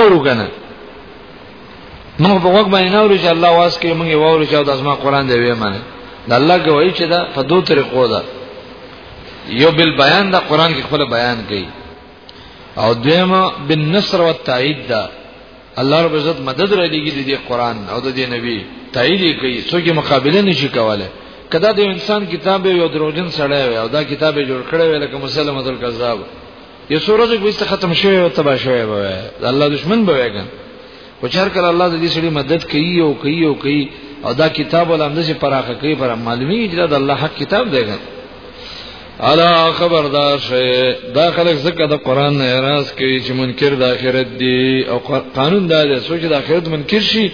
اورو کنه موږ په وګ باندې نورو چې الله واس کې موږ وورو چې د اسما قران دی وې معنی د الله کوي چې دا په دوه طریقو ده یو بل بیان دا قران کې خپل بیان کوي او دیمه بالنصر والتایید دا الله رب عزت مدد را لګي د دې قران او د دې نبی تایید کوي څوک مقابله نشي کوله کدا د انسان کتاب یو دروژن سړی وي او دا کتاب جوړ کړی وي لکه مسلمه الکذاب یو سورج به است ختم شوی او تبا شوی به د الله دشمن به وګن او چر کله الله د دې سړي مدد کوي او کوي او کوي او دا کتاب ولهم د سي پراخه کوي پر معلومي چې دا د الله حق کتاب دی ګان الا خبردار شي دا خلک زکه د قران نه اعتراض کوي چې منکر د اخرت دی او قانون دا دی سوچ د اخرت منکر شي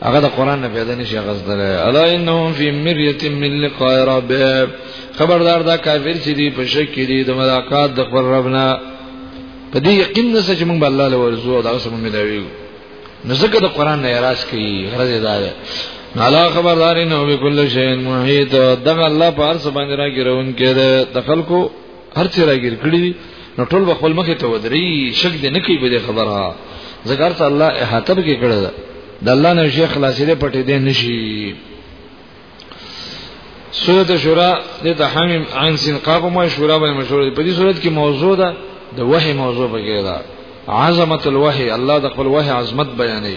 هغه د قران نه پیدا نشي غزدره الا انهم فی مریه من لقاء ربهم خبردار دا کافر چې دی په شک کې دی د ملاقات د خبر ربنا په دې یقین نشه چې موږ به الله له ورزو او دا سم ملاویو نو ځکه د قران نه راس کوي غرض دا ده نالا خبردار نه وي کله شی محیط دغه الله په هر څه باندې راګرون کې د خلکو هر څه راګیر کړی نو ټول به خپل مخ ته ودري شک دې نه کوي به خبره زګر ته الله احاطه به کې کړل د الله نه شیخ خلاصې دې پټې دې نشي سورۃ شورا د تحمیم عن سنقاب ما شورا باندې مشهور دي په دې صورت کې موضوع ده د وحی موضوع بګی ده عظمت الوحی الله د خپل وحی عظمت بیانې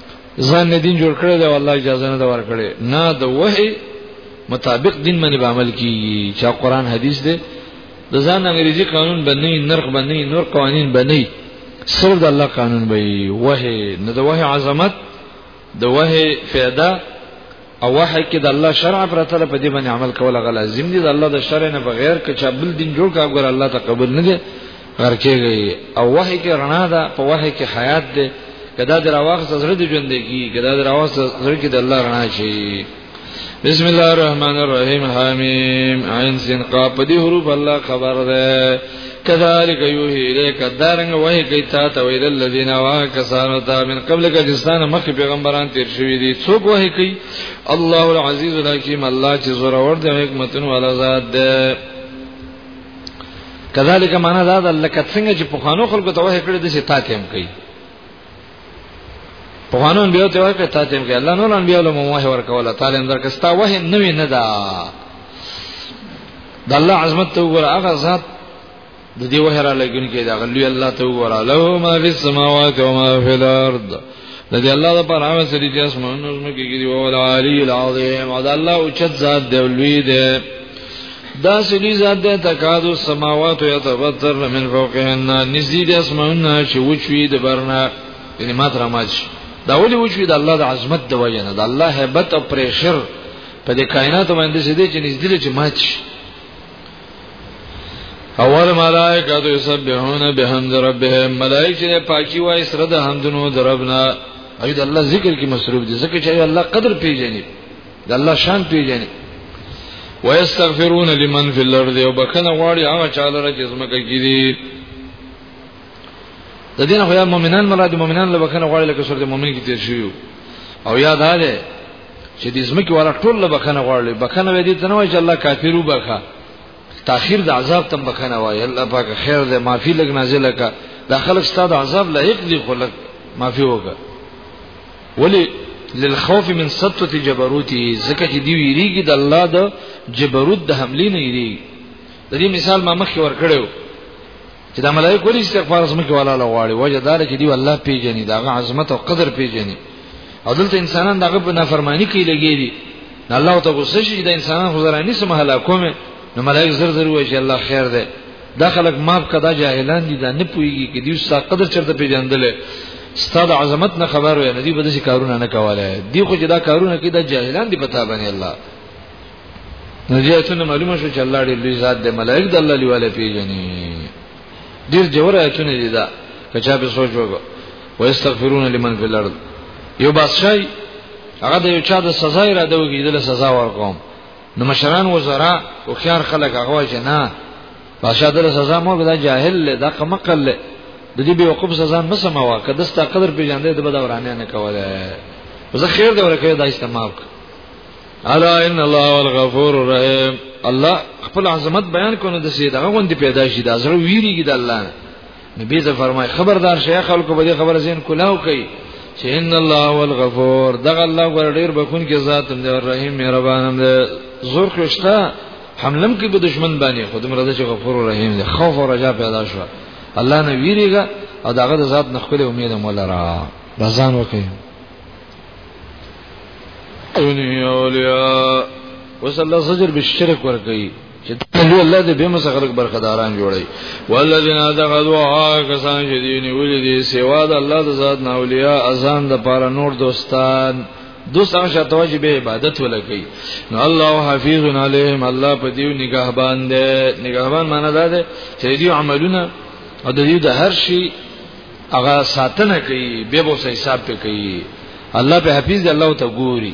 ځان نه دین جوړ کړی دی والله اجازه نه ور کړی نه د وحی مطابق دین باندې به عمل کیږي چې قرآن حدیث دی د ځان انګریزي قانون باندې نرخ باندې نور قوانین باندې سر د الله قانون به وحی نه د وحی عظمت د وحی فایده او وحی کې د الله شرع پرته په دې باندې عمل کول غل لازم دي د الله د شرع نه بغیر که چا بل دین جوړ کا ګور الله ته قبول نه دي غر کېږي او وحی کې رڼا ده په وحی کې حیات ده کدا د راواغ زړه دی ژوند کی کدا د راواغ زړه کې د الله رڼا شي بسم الله الرحمن الرحیم حمیم عین سین قاف دې حروف الله خبر ده کذالک یوهی الیک دارنګ وای کی تا ته ویل الذین واکسانو تا من قبل کجستان مخ پیغمبران تیر شوی دي څوک وای کی الله العزیز الحکیم الله چې زور اور د حکمتون والا ذات ده کذالک معنا دا ده لکه څنګه چې په خانو خلکو ته وای کړی د چې تا تیم کوي په قانون بیا ته ورکړه تا ته کې الله نور انبیاء له موه ورکوله تعالی اندر کستا وه نه وی نه دا د الله عظمت ته وګوره هغه ذات د دې وه را لګون کې دا غلی الله ته وګوره له ما فی السماوات و ما فی الارض د دې الله د پر هغه سری چې اسمانونو کې کې دی او العالی العظیم او د الله او چت ذات دی لوی دی دا سړي ذات د تکادو سماوات او یتبتر من فوقهن نزدې د اسمانونه چې وچوي د برنا یعنی مات رماج دا ولي وچوي د الله د عظمت د وجه نه د الله hebat او پریشر په دې کائنات باندې چې دې چې نزدې چې مات شي اول ملائکه تو یسبحون بحمد ربهم ملائکه پاکي وای سره د حمدونو دربنا اې د الله ذکر کې مصروف دي ځکه چې الله قدر پیژني د الله شان پیژنې ويستغفرون لمن في الارض او بخنه غواړي هغه چاله را جسمه کوي دي د دین خو یا مؤمنان مراد مؤمنان له بخنه غواړي لکه سورته مؤمن کې تیر شوی او یاد آله چې د زمکه والا ټول له بخنه غواړي بخنه وې دي ته نه وایي چې الله کافرو بخا تاخير د عذاب تم بخنه وایي الله پاک خیر دې معافي لګ نازله کا دا خلک ستاسو عذاب لایق دي خلک معافي وکړه ولی للخوف من سطوت جبروتی زکه چې دی ویریږي د الله د جبروت د حملې نه یریږي د دې مثال ما مخکې ورکړیو چې د ملایکو لري استغفار سم کې ولاله غواړي وجه دار چې دی الله پیژني دا غ عظمت او قدر پیژني او دلته انسانان دغه په نافرمانی کې لګیږي الله ته غوسه شي د انسانان غزرانی سم هلاکومه نو ملائک زر زر وای چې الله خیر ده دا خلک ماف کدا جاهلان دي دا نه پويږي کې دې ستا قدر چرته پیژندل ستاد عظمت نه خبر وي ندی به دې کارونه نه کوله دی خو چې دا کارونه کې دا جاهلان دي پتا باندې الله نجاتونه معلومه شو چې الله دې لوی ذات دې ملائک د الله لیواله پیژني ډیر جوړ آیتونه دي دا کچا به سوچ وګو واستغفرون لمن فی الارض یو بادشاہ هغه د یو چا د سزا را دوږي د سزا ورکوم نو مشران وزرا او خيار خلک هغه جنا بادشاہ دل سزا مو بدا جاهل له دا قمقل له د دې به وقوف سزا نه سموا کده ستا قدر پیژاندې د بدا ورانه نه کوله زه خیر دی ورکه دا استعمال الا ان الله الغفور الرحیم الله خپل عظمت بیان کونه د سید هغه غوندي پیدا شي دا زړه ویریږي د الله نه نبی ز فرمای خبردار شیخ خلکو به دې خبره زین کولاو کوي چې ان الله هو الغفور دغه الله ور ډیر بخون کې ذات هم دی رحیم مهربان هم دی زور کښتا حملم کې په دشمن باندې خودم رضا چې غفور او رحیم دی خوف او رجا پیدا شو الله نه ویریږي او داغه د ذات نه خپل امید مولا را رضان وکي دنیا اولیاء وصلی الله سجر بالشرک ورکی چې دې الله دې به مسخرک برخداران جوړي والذین اتخذوا کسان چې دې نیولې دي سوا د الله د ذات نه اولیاء اذان د پاره نور دوستان دوستان شته واجب عبادت ولګي نو الله حفیظ علیهم الله په دې نگهبان دې نگهبان معنی دا ده چې دې عملونه او د دې د هر شي هغه ساتنه کوي به به حساب کوي الله په حفیظ الله ته ګوري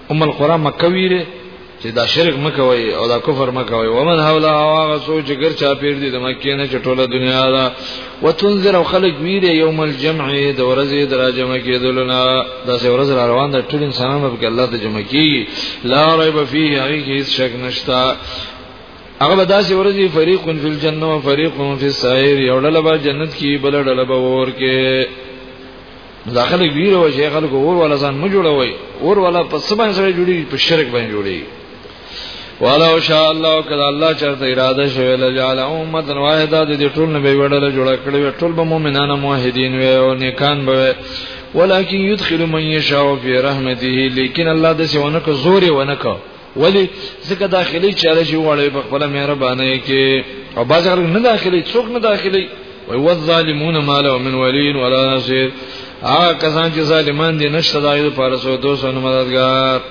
ام القرى مکه ویره چې دا شرک مکوي او دا کفر مکوي ومن حول هغه سوچ ګر چا پیر دي د مکه نه چټوله دنیا دا وتنذر او خلق ویره یوم الجمع د ورځې دراجمه کېدلونه دا سه ورځ را روان ده ټول انسانانو په الله ته جمع کیږي لا ریب فيه هغه هیڅ شک نشتا هغه به داسې ورځي فریق فی الجنه و فریق فی السعیر یو ډله به جنت کې بل ډله به ور کې داخله ویره و چې خلکو ور ولا ځان مو جوړوي ور ولا په سبا سره جوړي په شرک باندې جوړي ولو شاء الله کله الله چرته اراده شوی لجعل امه واحده د دې ټول نه به وړل جوړ کړی ټول به مؤمنان موحدین وي او نیکان به ولکن يدخل من يشاء في رحمته لیکن الله د څه ونکو زور ونکو ولی ځکه داخلي چاره چې وړي په خپل مهرباني کې او باز غره نه داخلي څوک نه داخلي وي والظالمون ما لهم من ولي ولا نصير هغه کسان چې ظالمان دي نشته دایې لپاره سو دوست او مددگار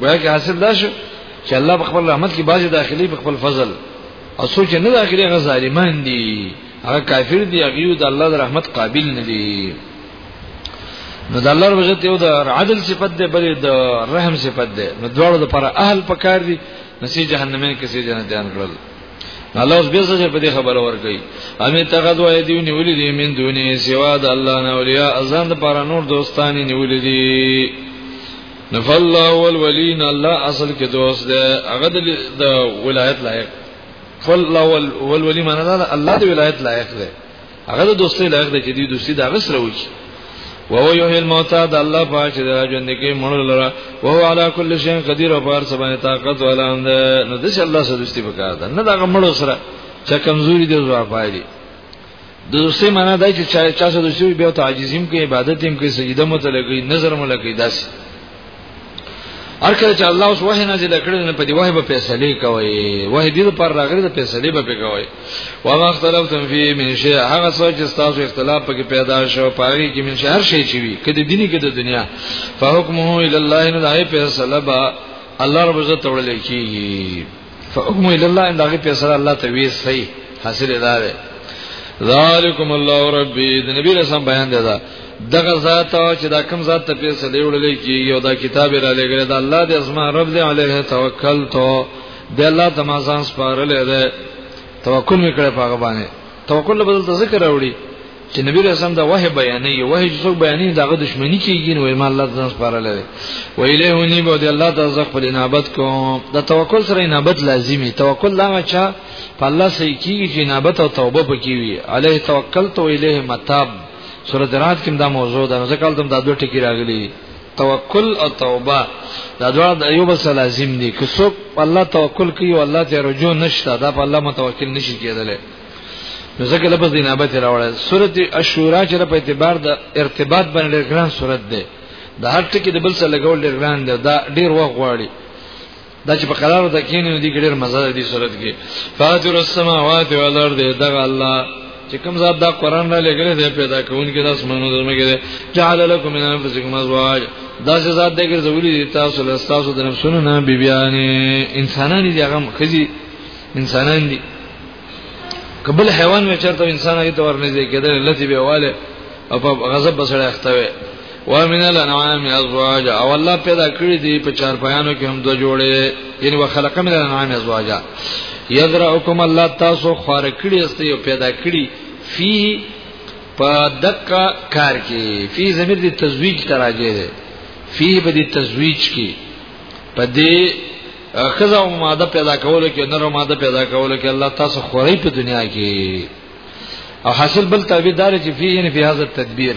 وایي چې حاصل دا شو چې الله په خپل رحمت کې باز داخلي په خپل فضل او سوچ نه داخلي غ ظالمان دي هغه کافر دي هغه د الله د رحمت قابل نه دي نو د الله رب عزت یو د عدل صفت ده بلې د رحم صفت ده نو دواړو لپاره اهل پکار دي نسی جهنمین کې سي جنتیان کړل الله اوس به څه په دې خبره ورګي امي تغد وای دی نیولې دي من دوني سوا د الله نه اولیاء ازان د پاره نور دوستانی نیولې دي نف الله والولین الله اصل کې دوست ده هغه د ولایت لایق فل الله والولی معنی ده الله د ولایت لایق ده هغه د دوستۍ لایق دی چې دی دوستي دا غسر وکړي وهو یحیی الموتى د الله پاک چې د ژوند کې مړ لره وهو علی کل شیء قدیر او بار سبحانه طاقت ولا اند نو د الله سره دوستي وکړه دا نه دا مړ سره چې کمزوري دی زو پایلی د دوستي معنا دا چې چا سره دوستي بیا ته عاجزیم کې عبادت هم کې سجده متلګي نظر ملګي داسي ارکه چې الله اوس وحی نازل کړل نه په دی وحی په فیصله کوي وحی دې پر راغلی د فیصله به کوي وا مختلفتم فی من شی هغه څه چې تاسو اختلاف پکې پیدا شو پاره کې من شی هر شی چې وي کله دیني کله دنیا فحکمه الی الله نه دای فیصله با الله رب عزت وړل کیږي فحکم الى الله ان دغه فیصله الله ته وی صحیح حاصل ادا ده ذالکم الله ربی د نبی رسول بیان دی دا دغه ذات او چې دا کم ذات ته پیسې دی وړلې کیږي او دا کتاب را لګره دا الله دې اسما رب دې علیه توکل تو دې الله تمازان سپارلې ده توکل میکړه پاګه باندې توکل بدل ذکر راوړي چې نبی رسول دا وه بیانې وه چې څوک بیانې داغه دښمنی کیږي نو ایمان الله ځان سپاره لري و الیه نی به د الله تعالی خپل انابت کوم د توکل سره انابت لازمی توکل لا چا په الله سره کیږي چې انابت او توبه پکې وي علیه توکلت و الیه متاب سورۃ رات کې دا موضوع ده ځکه تم دا دوه ټکی راغلي توکل او توبه دا دواړه د ایوب سره لازم دي که څوک الله توکل کوي او الله ته رجوع نشته دا په الله متوکل نشي کېدلی نو ځکه لفظ د انابت راوړل سورته الشورا چې په اعتبار د ارتباط باندې ګران صورت ده د هر ټکی د بل سره لګول ډیر ګران ده دا ډیر وخت غواړي دا چې په قرار د کینې دي ډیر مزه دي صورت کې فاتر السماوات والارض دغه الله چې کوم ذات دا قران را لګره دی پیدا کوونکی د اسمانو د زمګي دی جعل لكم من انفسكم ازواج دا چې ذات دې ګرځولې تاسو له تاسو د نفسونو نه بیبيانې انسانانې دي هغه خزي انسانان دي قبل حیوان وی چرته انسان هغه تور نه دی کېدل لتی به واله او په غضب بسړی اختوي و من الانعام ازواج او الله پیدا کړی دی په چار پایانو کې هم دو جوړې یعنی وخلق من الانعام ازواج یذرعکم الله تاسو خور کړی است یو پیدا کړی فی په دقه کار کې فی زمیر دی تزویج تراجه ده فی په دی تزویج کې په دې خزه او ماده پیدا کول کې نر او ماده پیدا کول کې الله تاسو خوري په دنیا کې او حاصل بل تعبیردار چې فيه یعنی په هاذ تدبیر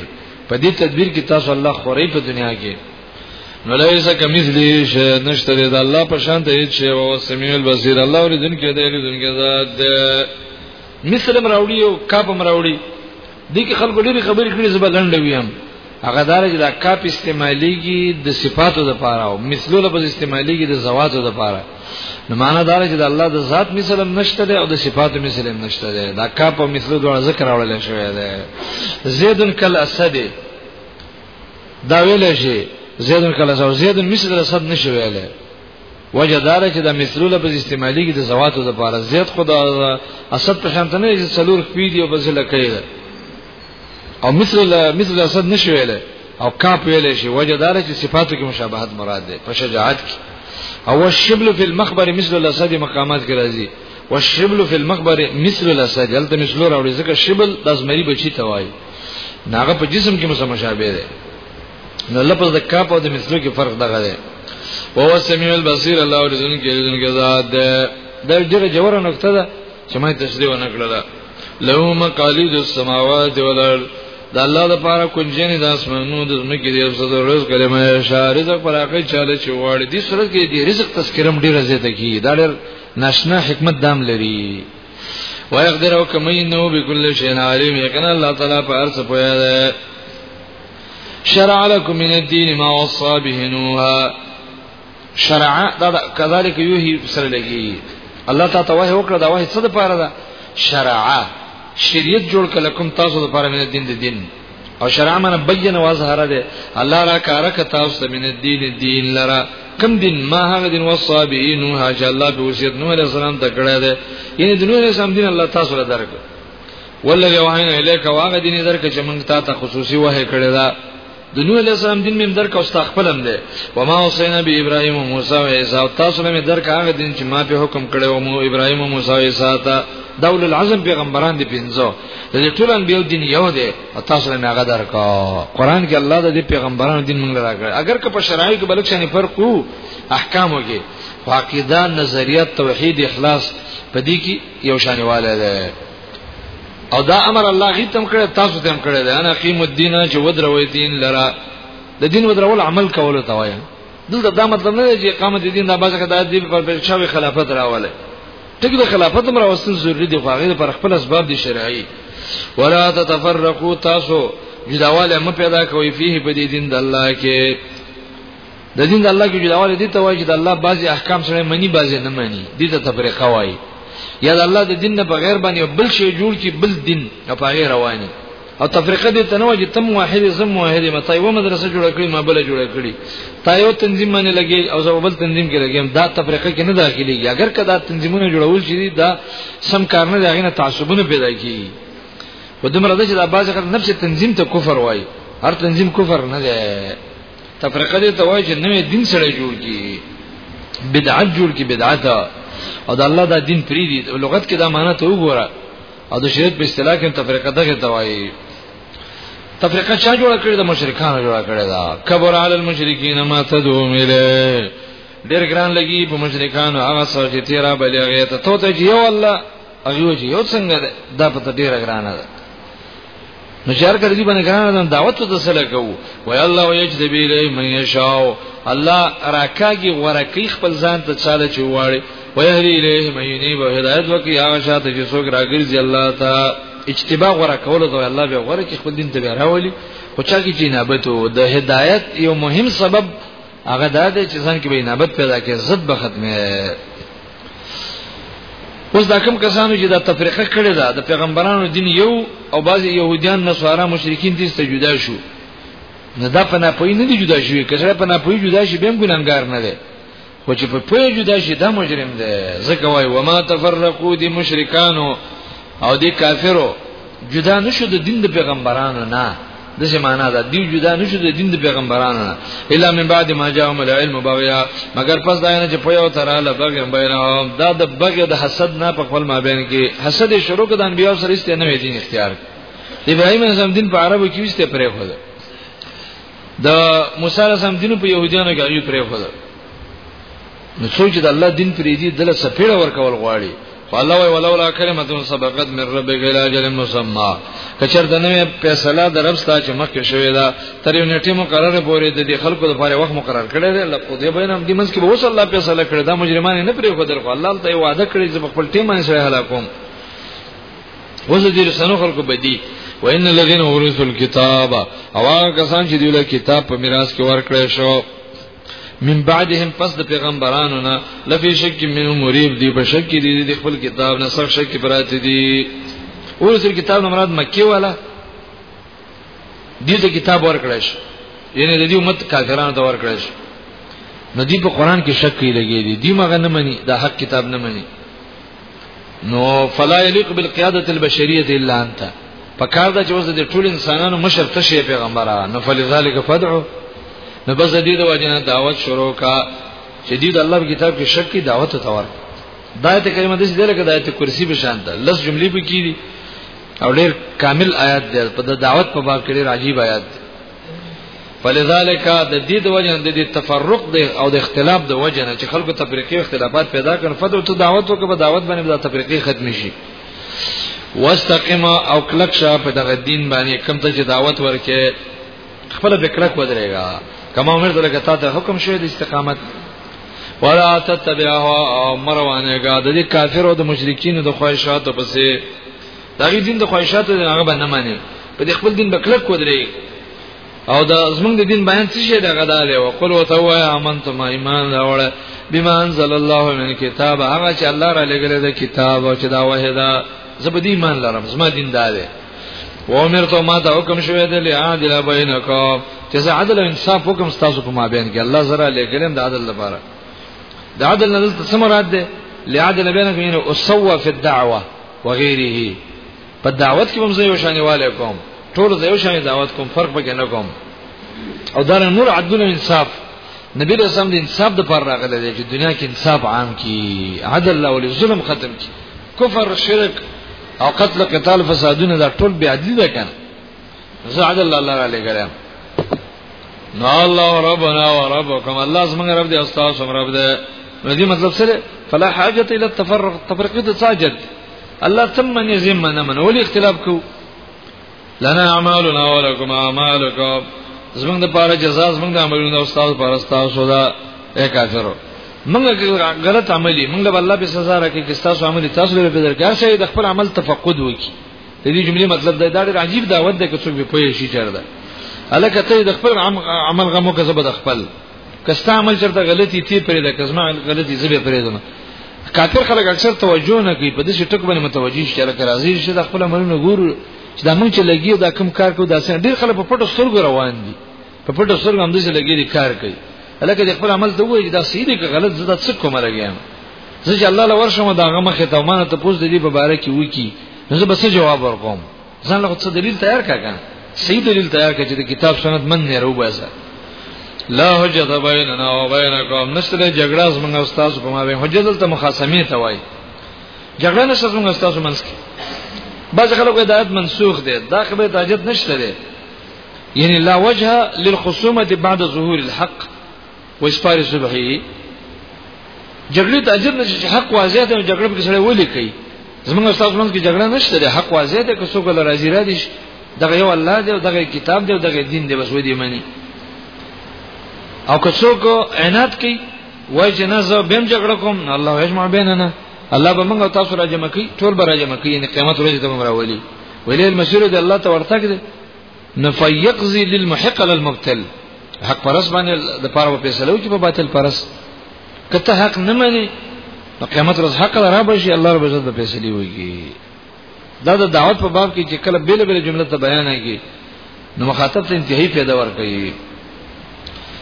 په دې تدبیر کې تاسو الله خوري په دنیا کې نو لایسه کمثلی ش نشته د الله په شان ته هیڅ شی او سمیع البصیر الله اوریدن کې دی اوریدن کې ذات مثلم راوړي او کاپ مراوړي دي کې خلکو ډېری خبرې کړې زبلند ویم هغه دار چې دا کاپ استعماليږي د صفاتو د پاره او مثلو لفظ استعماليږي د زواتو د پاره نو معنا دار چې د الله د ذات مثل هم نشته دی او د صفاتو مثل هم نشته دی دا کاپ او مثلو دوه ذکر اورل شوی دی زیدن کل اسد دا ویل شي زیدن کل اسد زیدن مثل اسد نشي ویل وجه دار چې د مثلو لفظ استعماليږي د زواتو د پاره زید خدا اسد په شان ته نه چې څلور پیډي او بزله کوي او مثل مثل اسد نشي ویلې او کاپ ویلې شي وجه دار چې صفاتو کې مشابهت مراد ده په شجاعت کې او الشبل فی المخبر مثل الاسد مقامات کې راځي والشبل فی المخبر مثل الاسد دلته مثل راوړي ځکه شبل د ازمری بچی ته وایي ناغه په جسم کې مسه مشابه ده نو لپس د کاپ او د مثلو کې فرق دغه ده او هو سمیع البصیر الله ورزن کې رزن کې ذات ده د ډیره جوړه نقطه ده چې ما تشریح ونکړه له مقالید السماوات والارض د الله د پاره کنجنې د اسمانونو د زمکې د افسد رزق کلمه اشاره رزق پر هغه چاله چې واړ دي سره کې د رزق تذکرم ډیر زیاته کی دا ډیر ناشنا حکمت دام لري ويقدر او کمه انه بكل شيء عليم یقینا الله تعالی په هر څه پوهه ده شرع لكم من الدين ما وصى به نوح شرع دا کذالک یوهی سره لګي الله تعالی توه وکړه دا وه څه د پاره ده شرع شریعت جوړ کله کوم تاسو د پاره من دین د دین او شرع من بین واظهر ده الله را کارک تاسو من دین دین لرا کم دین ما هغه دین وصابین نو حاج الله په وصیت نو علیہ السلام ته کړه ده یعنی د نو علیہ السلام دین الله تاسو له درک ولله وحینا الیک واغه دین درک چې موږ ته خصوصي وه کړه ده د نوح علیہ السلام دین مم درک او استخپلم دی و ما حسین ابي ابراهيم او موسی او عيسى او تاسو له درک هغه دین چې ما په حکم کړی او مو ابراهيم او موسی او عيسى ته دول العزم پیغمبران دي پنځو د دې ټول انبيو دین یو دی او تاسو له هغه درک قرآن کې الله د دې پیغمبرانو دین موږ راکړ اگر که په شرایط کې بلک شنه فرق وو احکامو کې واقعدا نظریات توحید اخلاص په دې کې یو شانواله ده او دا امر الله غي تم کړی تاسو تم کړی دا انا قیم الدین چې ودروي دین لرا د دین ودرول عمل کول ته وایي دلته دا مطلب نه دی چې اقامت دین د بازه د دین پر پېښوي خلافت راواله ټیک د خلافت مر واستل ضروری دی خو هغه پر خپل اسباب دي شرعي ولا تتفرقوا تاسو جداواله م پیدا کوي فيه په دې دین د الله کې د دین د الله کې جوړول دي ته وایي چې د الله بعضي احکام سره منی بعضي نه منی دي ته تفریقه وایي یا د الله د دین نه بغیر باندې بل شی جوړ کی بل دین او په غیر رواني او تفریقه دې تنوع چې تم واحد زم واحد مته یو مدرسه جوړه کړی ما بل جوړه کړی تا یو تنظیم باندې لګي او زه بل تنظیم کې لګیم دا تفریقه کې نه داخليږي اگر کدا تنظیمونه جوړول شي دا سم کار نه دی نه تعصبونه پیدا کیږي ودمر د چې د بازه نفس تنظیم ته کفر وای هر تنظیم کفر نه دی تفرقه دې توای چې نوې دین سره جوړ کی بدعت جوړ کی بدعت او د الله دا دین پری دی لغت کې دا معنی ته وګوره او د شریعت په اصطلاح کې تفریقه دغه توای تفریقه چا جوړ کړی د مشرکانو جوړ کړی دا کبر علی المشرکین ما تدعو الیه ډیر ګران لګي په مشرکانو هغه څه چې تیرا بلې هغه ته ته یو الله هغه وجه یو څنګه ده دا په ډیره ګرانه ده نو چار کړي باندې ګرانه ده دعوت ته سره کوو وای الله یجذب الی من یشاء الله راکاږي ورکی خپل ځان ته چاله چواړي ويهدي الیه من یونیب هدایت وکي هغه شاته چې څوک راګرځي الله ته اجتباع غره کول دوی الله به غره کې خپل دین ته راولي خو چا کې جنابت او د هدایت یو مهم سبب هغه دا دی چې ځان کې به نابت پیدا کې زد به ختمه اوس دا کوم کسانو چې دا تفریقه کړې ده د پیغمبرانو دین یو او بعضی يهوديان نصارا مشرکین دي ست جدا شو نه دا پنا پوی نه دي جدا شوی کله پنا پوی جدا شي بهم ګناګار نه دي خو چې په پوی جدا شي دا مجرم دی ځکه وای و ما تفرقو دي مشرکانو او دي کافرو جدا نشو د دین د پیغمبرانو نه د څه معنا ده دی جدا نشو د دین د پیغمبرانو نه الا من بعد ما جاءهم العلم بغیا مگر پس دا نه چې په یو تر اله بغی بینهم دا د بغی د حسد نه په خپل مابین کې حسد شروع کړه د انبیو سره است نه وی دین اختیار ابراهیم اعظم دین په عربو کې وسته پرې خو ده د موسی اعظم دین په يهودانو کې یې پرې خو ده نو څوک چې د الله دین پرې دی دله سپېړه ورکول غواړي فالله وی ولولا کلمه سبقت من ربک الى اجل مسمى کچر د نوې فیصله د رب ستا چې مخکې شوې ده تر یو نیټه مقرره پورې د دې خلکو لپاره وخت مقرر کړی دی لکه دې بینم د منځ کې به وصلی الله فیصله کړی دا مجرمان نه پرې خو در خو الله ته وعده کړی چې خپل ټیم باندې سره هلاکوم وزه دې سنو خلکو بدی وان الذين ورثوا الكتاب او هغه کسان چې دیوله کتاب په میراث کې ورکړی شو من بعدهم پس د پیغمبرانو نه لفي شک من مریب دی په شک دی د خپل کتاب نه سخت شک پراته دی اور سر کتاب نه مراد مکی والا دې ته کتاب ورکړش یعنی د دې امت کافرانو ته ورکړش نو دې په قران کې شک کوي لګي دي دې مغه نه مني د حق کتاب نه مني نو فلا یلیق بالقیاده البشریه الا انت پکار دا چې اوس د ټول انسانانو مشر ته شي پیغمبره نو فلذلک فدعو نو بس دې د وجنه دعوت شروع کا چې دې د الله کتاب کې شک کی دعوت ته ور دایت کریمه د دې لکه دایت کرسی به شان ده لس جملې به کیږي او ډېر کامل آیات دی په د دعوت په باب کې ډېر عجیب آیات دی فلذالک د دې د وجه د دې تفرق د او د اختلاف د وجه نه چې خلکو تفریقي اختلافات پیدا کړي فدو ته دعوت وکړي په دعوت باندې د تفریقي ختم شي واستقم او کلک شه په دغه دین باندې کوم ته چې دعوت ورکې خپل به کلک ودرېګا کما عمر دلته تا ته حکم شوی د استقامت ولا تتبعه او مروانه غا د کافرو د مشرکین د خواهشاتو پسې دا دین د خواهشاتو د هغه باندې معنی په دې خپل دین بکلک کودري او دا زمونږ د دین بیان څه شي دا غدا له او قل وتوا امنت ما ایمان راوړ بما انزل الله من کتاب هغه چې الله را لګل د کتاب او چې دا وحدا زبد ایمان لرم زما دین دا دی و امرت ما ته حکم شوی دی لعادل بینکم چې زه عدل او انصاف وکم تاسو په مابین کې الله زرا لګلم د عدل لپاره د عدل نه څه مراد دی لعادل بینکم یعنی اسوا فی الدعوه وغيره په دعوت کې هم زه یو شان والي کوم ټول زه یو شان دعوت کوم فرق پکې نه کوم او دا نور عدل او انصاف نبی رسول الله د انصاف د پر راغله دی چې دنیا کې انصاف عام کی عدل الله ولې ظلم ختم کی کفر شرک او قتل قتال فسادونه دا ټول بیا عدل ده کنه زه عدل الله علیه ګرام نو الله ربنا وربکم الله زمونږ رب دی استاد سم رب دی نو دې مطلب سره فلا حاجت الى التفرق تفرق د ساجد الله تم من يزم من من ولي اختلاف کو لنا اعمالنا ولكم اعمالكم زمونږ د پاره جزاء زمونږ د عملونو استاد پاره استاد سودا اے کافرو موږ غلط عملی موږ له الله په سزا راکې چې تاسو عملي تاسو له بدر کې هر شي د خپل عمل تفقد وکړي د دې جملې مطلب دا دی دا عجیب دعوت ده که څوک به پوه شي چرته الکه ته د خپل عمل غمو که زبد خپل کستا عمل چرته غلطي تی پرې ده کزما غلطي زبې پرې ده کافر خلک اکثر توجه نه کوي په دې ټک باندې متوجي شي لکه راځي چې د خپل عملونو ګورو چې دا مونږ چې لګي دا کم کار کو دا څنګه ډیر خلک په پټو سترګو روان دي په پټو سترګو هم داسې لګېږي کار کوي هلکه د خپل عمل ته وایي دا صحیح دی که غلط زه دا څه کوم لګیم زه چې الله له ورشم دا هغه مخې ته مانه ته پوس د دې په باره کې وکی نو زه به څه جواب ورکوم ځان له څه دلیل تیار کړه صحیح دلیل تیار کړه چې د کتاب سنت من نه روباسه لا حجت بیننا و بینکم نشته جګړه زمونږ او تاسو په ما به حجت دلته مخاصمه ته وایي جګړه نشته زمونږ او تاسو منځ کې بعض خلک هدایت منسوخ دي دا خبره تاجت نشته یعنی لا وجه للخصومه بعد ظهور الحق واسفار صبحی جګړه ته اجر نشي چې حق واضح ده جګړه په سره ولي کوي زمونږ استاد مونږ کې جګړه نشته ده حق واضح ده که څوک راضي را دي دغه یو الله دی دغه کتاب دی دغه دین دی بس ودی منی او که څوک عنایت کوي وای چې نه زه بیم جګړه کوم الله یجمع بیننا الله به موږ تاسو را جمع کوي ټول به را جمع کوي ان قیامت ورځ ته موږ راولي ویلې المسیر دی الله ته ورتګ دی نفیقضی للمحق للمبتل حق پرس باندې د پاره په فیصلو کې په باطل پرس کته حق نه مانی نو قیامت ورځ حق را بشي الله رب عزت په فیصله ویږي دا د دعوت په باب کې چې کله بیل بیل جمله ته بیان کیږي نو مخاطب ته انتهایی پیدا ور کوي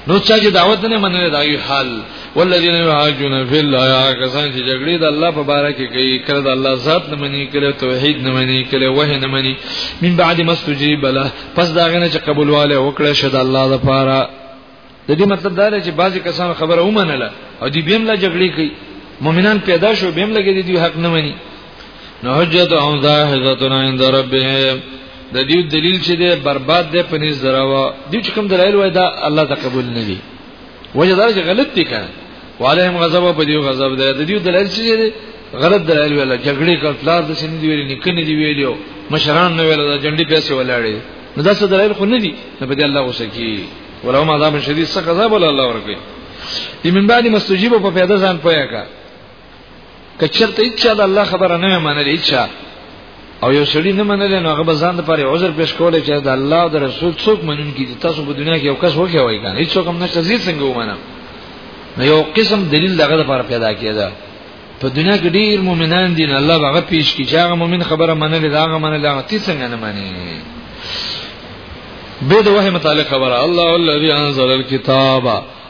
نو چا چې دعوت نه منل دا یو حال والذین یهاجون فی الله کسان چې جګړې د الله په باره کې کوي کړه د الله ذات نه مني کړه توحید نه مني کړه وه نه مني من بعد مستجیب له پس دا غنه چې قبول والے وکړه شد الله د پاره د دې مطلب دا دی چې بعضی کسان خبره ومنله او دی بیم لا جګړې کوي مؤمنان پیدا شو بیم لګې دی حق نه مني نو حجت هم ظاهرتنا عند ربهم د دې دلیل چې دی برباد دی په نس دراوا دې چې کوم دلایل وای دا الله ته قبول نه دي وجه دا چې غلط دي کنه وعليهم غضب په دې غضب دی د دې دلایل چې دی غلط دلایل ویل جګړې کړ پلار د سن دی ویل نکنه دی ویلو مشران نه ویل دا جنډي پیسې ولاړې نو دا څه دلایل خو نه دي نو په دې الله غوسه کی ولهم عذاب شدید څه غضب الله ورکړي دې من باندې مستجیب په پیدا ځان پویا کا کچرته اچا د الله خبره نه منل اچا او یو سړی نه منل نو هغه بزان د پاره عذر پیش کولای چې د الله او د رسول څوک منون کی تاسو په دنیا کې یو کس وکي وای کنه هیڅ کوم نه قضیه څنګه ومنم نو یو قسم دلیل دغه لپاره پیدا کیدا په دنیا کې ډیر مؤمنان دي نه الله هغه پیش کی چې هغه مؤمن خبره منل دا هغه منل هغه تی څنګه نه مانی به د وحی متعلق خبره الله الذي انزل الكتاب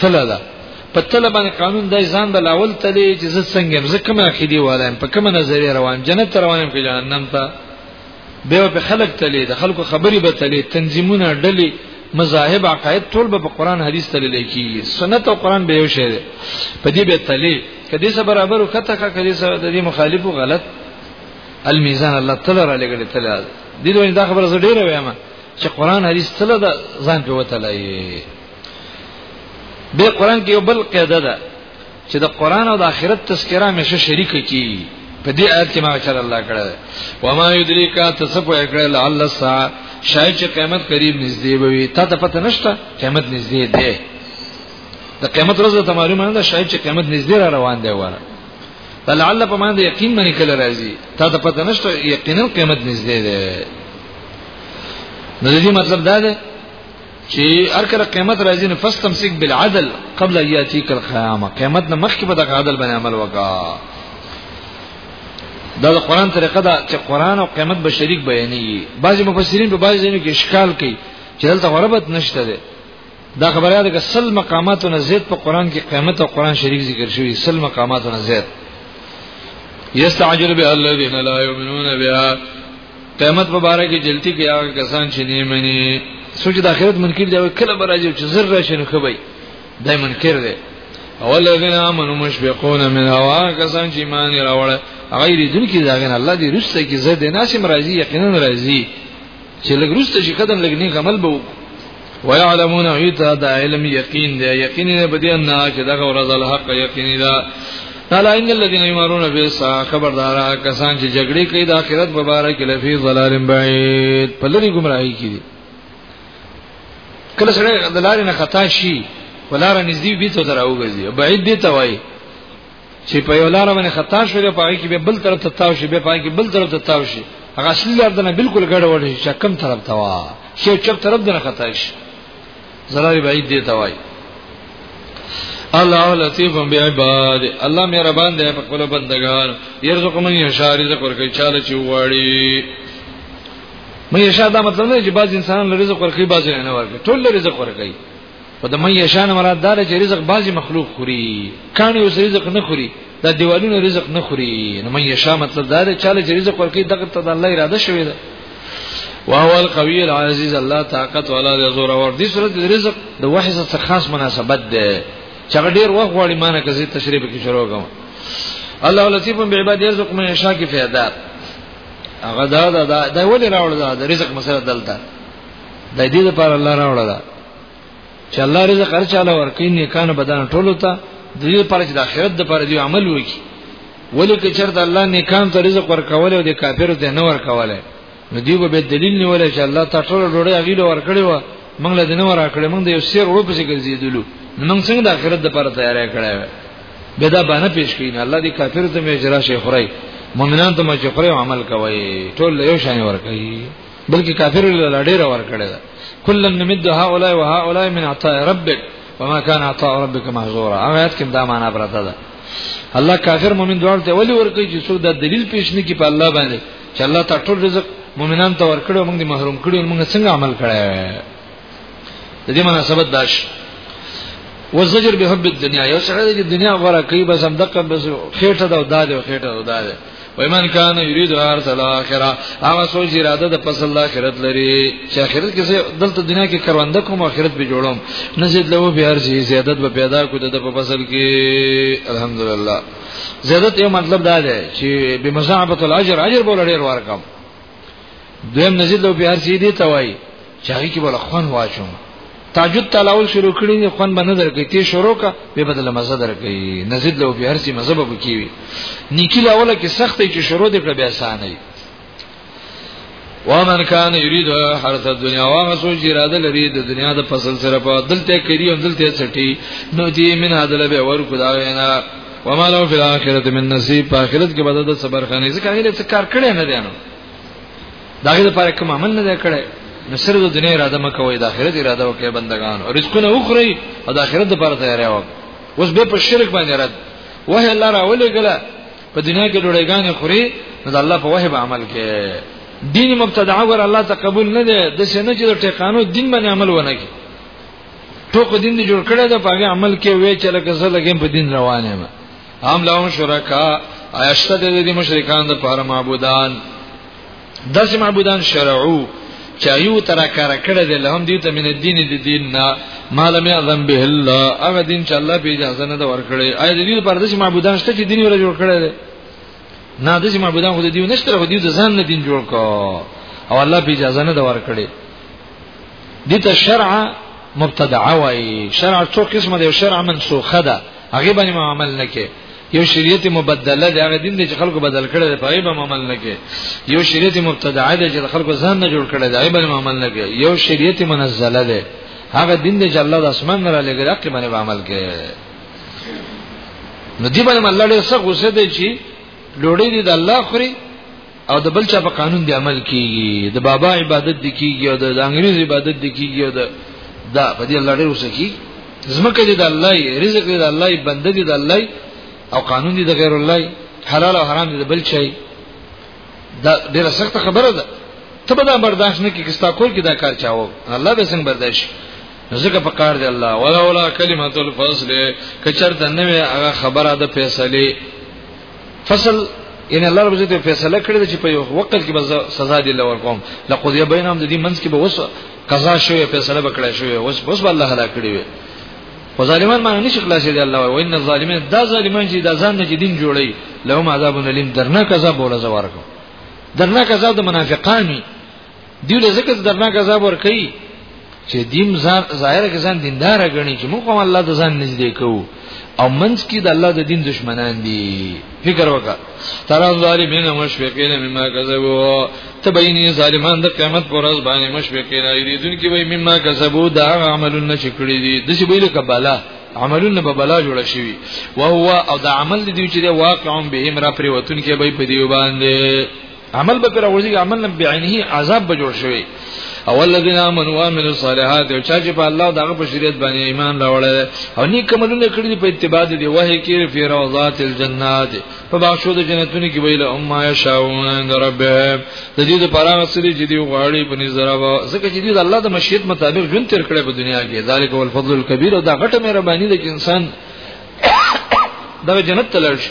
تله ده په تله باندې قانون دای ځان د لاول تلې چې زه څنګه زه کوم عقیده والایم په کوم نظریه روان جنت روانم کې جهنم ته به په خلق تلې د خلکو خبرې به تلې تنظیمونه ډلې مذاهب عقاید ټول به قرآن حدیث تلې لیکي سنت او قرآن به یو شی دی په دې به تلې کدي سره برابر او کته کا کدي سره د دې مخالفو غلط المیزان الله تعالی را لګل تعالی دې دوی دا خبره زه ډیره وایم چې قرآن حدیث تل دا ځان په وته لایي به قران کې یو بل قاعده ده چې د قران او د آخرت تذکرہ همیشه شریک کی په دې آیت کې ما چل الله کړه و ما یدریکا تصف وکړه لعل الساعه شاید چې قیامت قریب نږدې وي تا ته پته نشته قیامت نږدې ده د قیامت ورځ ته معلومه ده شاید چې قیامت نږدې را روان دی وره لعل په معنی یقین باندې کله راځي تا ته پته نشته یقینا قیامت نږدې ده نو دې مطلب دا ده چې هر کله قیامت راځي نو فاستمسک بالعدل قبل ان یاتیک القیامه قیامت نه مخکې به د عدل باندې عمل وکا دا د قران طریقه ده چې قران او قیامت به شریک بیانېږي بعضی مفسرین په بعضی ځینو کې اشکال کوي چې دلته غربت نشته ده دا خبره ده چې سل مقامات نه زیات په قران کې قیامت او قران شریک ذکر شوی سل مقامات نه زیات یستعجل به الذین لا یؤمنون بها قیامت مبارک جلتی کې هغه کسان چې نه مني سوچ د اخرت منکر دی کله به راځي چې زر راشي نو خبي دای منکر دی اول الذين امنوا مشفقون من هوا کسان چې ایمان راوړ غیر دن کې ځاګن الله دې رسته کې زه دې ناسم راضي یقینا راضي چې لګ رسته چې قدم لګنی عمل به ويعلمون ايتا دا علم يقين دی يقين دی بدی ان چې دا ورځ الحق يقين دا الا ان الذين يمرون بالساعه خبردار کسان چې جګړې کوي د آخرت په اړه کې لفي ضلال بعید په لری گمراهي کې دي کله سره د لارې نه خطا شي ولاره نږدې به ته دراوږي بعید دي توای چې په یو لار باندې خطا شوی په هغه کې به بل طرف ته تاو شي به په هغه کې بل طرف ته تاو شي هغه اصلي لار دنه بالکل ګډه وډه شي چې کم طرف ته وا شي چپ طرف دنه خطا شي زراری بعید دی ته وای الله لطیف بعباد الله مهربان دی په خپل بندگان يرزق من یشاء رزق ورکړي چاله چې وړي مې یشاء دا مطلب نه چې بعض انسانان رزق ورکړي بعض نه ورکړي ټول رزق ورکړي په د مې شان مراد دار چې رزق بازي مخلوق خوري کانی اوس رزق نه خوري دا دیوالونو رزق نه خوري نو مې شان مطلب دار چې چاله رزق ورکی دغه ته د الله اراده شوې ده وهو القوی العزیز الله طاقت والا د زور اور دي سره د رزق د وحی سره خاص مناسبت ده چې ډیر وخت غواړي مانه کزي تشریح کې شروع کوم الله لطیف بعباد یرزق من یشاء کی فیدار هغه دا دا دا ولې راوړل دا رزق مسله دلته د دې لپاره الله راوړل دا چې الله رزق هر چاله ورکړي نه کانه بدن ټولو ته د دې لپاره چې د آخرت لپاره دی عمل وکړي ولې که چرته الله نه کان ته رزق ورکول او د کافرو ته نه ورکول نو دیو به دلیل نیول چې الله تعالی ټول ډوړې اغیله ورکړي و موږ له دینه ورکړي موږ د یو سیر وړو په ذکر زیدلو موږ څنګه د آخرت لپاره تیارې کړې و به دا باندې پیش کین الله دې کافر ته مې اجرا شي خورای مؤمنان ته مې خورای عمل کوي ټول یو شان ورکړي بلکې کافر له ډیره ور کړی دا کلن نمد هؤلاء وهؤلاء من عطاء ربک وما كان عطاء ربک محظورا هغه آیت کې دا معنا پراته ده الله کافر مؤمن دوړ ته ولی ورکړي چې څوک دا دلیل پیش نه کی په الله باندې چې الله تعالی ټول رزق مؤمنان ته ورکړو موږ دې محروم کړو موږ څنګه عمل کړی د دې مناسبت داش وزجر به حب الدنيا یو سره د دنیا غره کوي بس هم دقه بس خېټه دا دا دی خېټه دا دا دی وای من کان یرید ارث الاخره هغه سوچ اراده د پس الله اخرت لري چې اخرت کې دلته دنیا کې کرونده کوم اخرت به جوړوم نزيد له به هر شي زیادت به پیدا کو د په فصل کې الحمدلله زیادت یو مطلب دا دی چې بمزاعبت الاجر اجر بوله ډیر ورکم دویم نزید لو به هر سیدی توای چاغي کې بل خوان واچوم تاجد تلاول شروع کړی نه خوان باندې درکې تی شروع کا به بدل مزه درکې نزید لو به هر سی مزه به کیوي نیکی لاول کې سخت چې شروع دې کړ به آسان نه ومن کان یرید حرث الدنیا واغه سو چې اراده لري د دنیا د فصل سره په دلته کری او دلته سټي نو دې من هدل به ور کو دا وینا وما له فی الاخرته من نصیب په اخرت کې بدل صبر خانه ځکه هغه څه کار کړی نه دی نو داغه لپاره کوم عمل نه دی کړی نو سره د دنیا اراده مکوې د اخرت اراده وکړي بندگان او رزقونه وخوري او د اخرت لپاره تیاری وکړي اوس به په شرک باندې رد وه الله راولې ګله په دنیا کې ډوړېګانې خوري نو د الله په وحي به عمل کې دین مبتدع ور الله تقبل نه دی د سینې چې د ټیکانو دین باندې عمل ونه کی ټول په دین دی جوړ کړی دا په عمل کې وی چې لکه زه لګم په دین روان یم هم لهم شرکا ایشته د دې مشرکان د پاره معبودان داسې معبودان شرعو چې یو تر کار کړه د لهم دی ته من الدین د دین نه مالم اعظم به الله هغه دین چې الله به اجازه نه ورکړي اې د دې پر داسې معبودان شته چې دین ور جوړ کړی نه د جمع بدان خو دیو نشته خو دیو د ځان نه دین جوړ کو او الله به اجازه نه دور کړي دته شرع مبتدعه وای شرع څو قسمه دی شرع منسوخه ده هغه باندې عمل نه کې یو شریعت مبدله دی هغه دین چې خلکو بدل کړي دی په هغه باندې عمل نه کې یو شریعت مبتدعه دی چې خلکو ځان نه جوړ کړي دی هغه باندې عمل نه کې یو شریعت منزله دی هغه دین چې الله د اسمان نه را لګره کې باندې عمل کې نو دی باندې الله ډېر څه غوسه دی چې ډوړې دي د الله خوري او د بل چا په قانون دی عمل کیږي د بابا عبادت دی کیږي او د انګريز عبادت دی کیږي او د دا په دې الله ډېر غوسه کیږي زمکه دې د الله رزق دې د الله بنده دې د الله او قانون دې د غیر الله حلال او حرام دې د بل چا دا ډېر سخت خبره ده ته به دا برداشت نه کې کستا کول کې دا کار چاو الله به څنګه برداشت ځکه په کار دی الله ولا ولا کلمۃ الفصل کچرته نه وي هغه خبره ده فیصله فصل ان الله رب عزت فیصله کړی چې په یو وخت کې به سزا دی لور کوم لقد بینهم د دې منځ کې به وس قضا شوی فیصله وکړی شوی وس بس به الله هلاک کړی وي خو ظالمان ما نه شکل شي دی الله او ان الظالمین دا ظالمان چې دا ځان نه دین جوړي لهم عذاب الیم درنه کذاب ولا زوارکو درنه کذاب د منافقانی دی له ذکر درناک عذاب ور کوي چې دیم ځان ظاهر کې ځان دیندار غني چې موږ هم الله د ځان نږدې کوو او منځ کې د الله د دین دشمنان دي فکر وکړه تر ظالمین مشفقین مما کذبوا تبینی ظالمان د قیامت پر ورځ باندې مشفقین ایریدون کې وای مما کذبوا دا عملونه چې کړی دي د شی ویل کباله عملونه به بلا جوړ شي او هو او دا عمل دی چې واقع به امر پر وتون کې به په دی باندې عمل به پر ورځي عمل نه بعینه عذاب به جوړ شوی او الذين امنوا وعملوا الصالحات او چا چې په الله دغه په شریعت باندې ایمان راوړل او نیک عملونه کړی په اتباع دی وه کې فی روضات الجنات په باغشو د جنتونو کې ویل ام ما یشاؤون عند ربهم د دې لپاره مسلې چې دی غواړي په نظر او ځکه چې دی الله د مشیت مطابق ژوند تیر کړی په دنیا کې ذالک هو الفضل الكبير او دا غټه مهرباني ده چې انسان دغه جنت ته لړ شي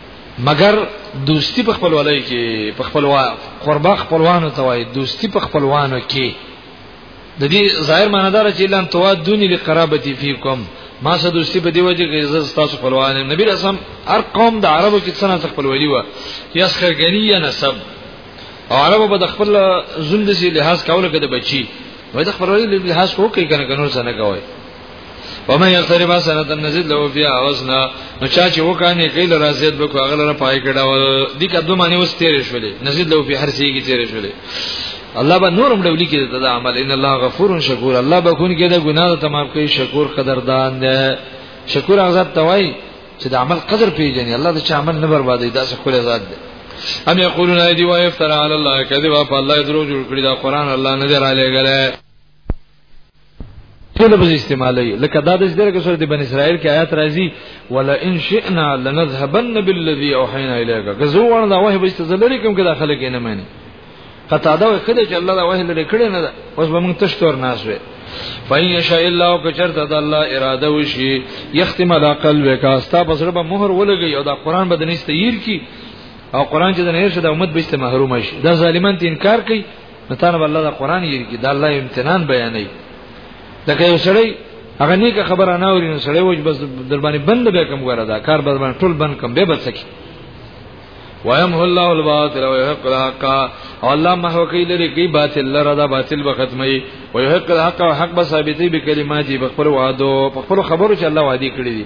مګر دوستی په خپلوالۍ کې په خپلوا قربا خپلوانو ته وایي دوستی په خپلوانو کې د دې ظاهر معنی دار چې لن توادونی لقرابتی فیکم ما سره دوستی په دی وجه کې زه تاسو خپلوان نبی رسول هر قوم د عربو کې څنګه خپلوالي و یس خرګنی یا نسب او عربو به د خپل زوند سي لحاظ کول کده بچي وای د خپلوالي لحاظ هو کوي کنه کنه څنګه کوي ومن یقترب حسنه نزيد له فيها حسنا نو چا چې وکانه کله راځید به هغه لره پای کډاول دي کدو معنی اوس تیرې شولې نزيد له فيها هر څه کې تیرې شولې الله به نورم ډولی کې د عمل ان الله غفور شکور الله به کون کې د ګناه ته معاف کوي شکور قدردان دی شکور غزاد توای چې د عمل قدر پیژني الله د چا عمل نه بربادي دا څه کول ذات دی ام یقولون ایدی و افترا علی الله کذبا فالله درو جوړ کړی دا قران الله نه درا لګره ټول به استعمالي لکه دا د دې کې سره د بن اسرائیل کې آیات راځي ولا ان شئنا لنذهبن بالذي اوحينا اليك غزوونه دا وه به استزلري کوم کې داخله کې نه مانی قطا دا خدای چې الله دا وه لري کړی نه دا اوس به موږ تشتور ناس وي فاین شاء الله که چرته د الله اراده وشي یختم علی قلبک استا بسر به مهر ولګي او دا قران به د نستیر کی او قران چې د نهر شته امت به است محروم شي دا ظالمان ته انکار کوي نو تانه الله دا قران یې کې دا الله امتنان بیانې لکه یو سړی هغه نیکه خبره نه اوري نو سړی وځ بس در باندې بند به کوم غره دا کار بس باندې ټول بند کوم به بس کی ويمه الله الباطل ويحق الحق الله ما هو کوي لري کوي باطل لره دا باطل به ختمي ويحق الحق او حق به ثابتي به کلماتي بخبر وعده په خبرو چې الله وعده کړی دي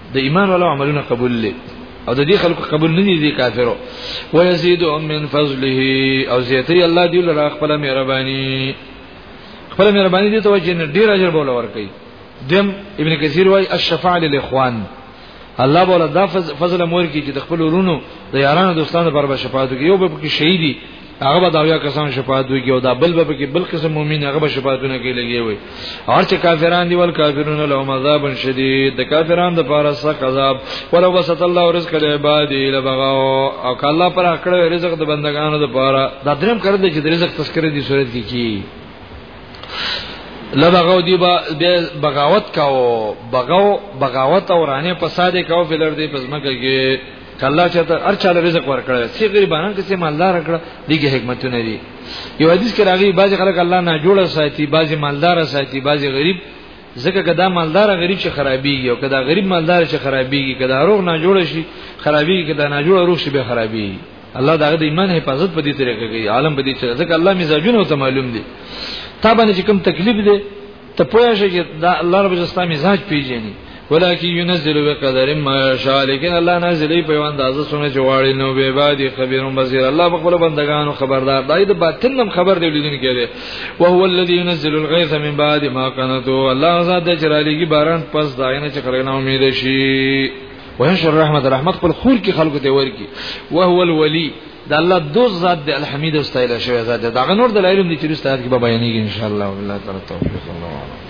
د ایمان ولا عملونه قبول لې او د دې خلکو قبول نه دي کافرو ويزيد من فضله او زیاتی الله دی لره خپل مهرباني خپل مهرباني دي توجه نه ډیر اجر بوله ور کوي دم ابن کثیر وايي الشفاعه للاخوان الله بوله دا فضل مور کی چې د خپل ورونو د یارانو دوستانو پر شفاعت کوي یو به کې شهیدی هغه به دا یو کسان شفاعت وکي او دا بل به کې بل قسم مؤمن هغه به شفاعتونه کوي لګي وي هر چې کافران دي ول کافرون لهم عذاب شدید د کافران د پاره سخت عذاب ولو وسط الله رزق العباد لبغاو او کله پر اکړه رزق د بندگانو د پاره دا دریم کړ دي چې د رزق تذکرې دي صورت کې کی لبغاو دی با بغاوت کاو بغاو بغاوت اورانه فساد کاو فلر دی پزما کې کله چې ته هر چا له رزق ورکړل چې غریبانو کې مالدار کړ دغه حکمتونه دي یو حدیث کې راغلي بعضی خلک الله نه جوړه ساتي بعضی مالدار ساتي بعضی غریب ځکه کدا مالدار غریب چې خرابيږي او کدا غریب مالدار چې خرابيږي کدا روغ نه جوړ شي خرابيږي کدا نه جوړ روغ شي به خرابيږي الله دا د ایمان حفاظت په دې طریقه کوي عالم په دې چې ځکه الله مزاجونه ته معلوم دي تا باندې کوم تکلیف دی ته پوه شې چې دا الله رب جستا مزاج پیژني ولکه ينزل بقدر ما شاء لیکن الله نازلې په اندازه سونه جوړې نو به بادي خبيرون بصير الله په خپل بندگانو خبردار دی د باطنم خبر دی لیدون کړي او هو الذي ينزل الغيث من بعد ما قنطوا الله زاد چرالېږي باران پس داینه چې خلک نه امید شي وينشر رحمت رحمت خپل خور کې خلکو ته ورکی وهو الولي د الله دوست ذات دی الحمید او استایل شوی ذات دی دا غنور دلایل دي چې رسته کې به بیانېږي ان شاء الله والله تعالی توفیق الله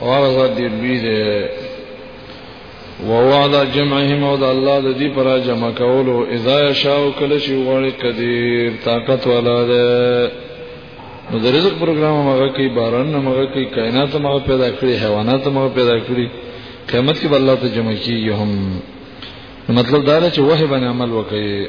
او هغه ذات دی لوی دی وهو على جمعهم او د الله د دې پر جمع کولو اذا شاو کله شي وړي قدیر طاقت والا ده نو د رزق پروګرام هغه کوي باران نه هغه کوي کائنات هغه پیدا کړی حیوانات هغه پیدا کړی قیامت کې الله ته جمع کیږي هم مطلب دا دی چې وه باندې عمل وکړي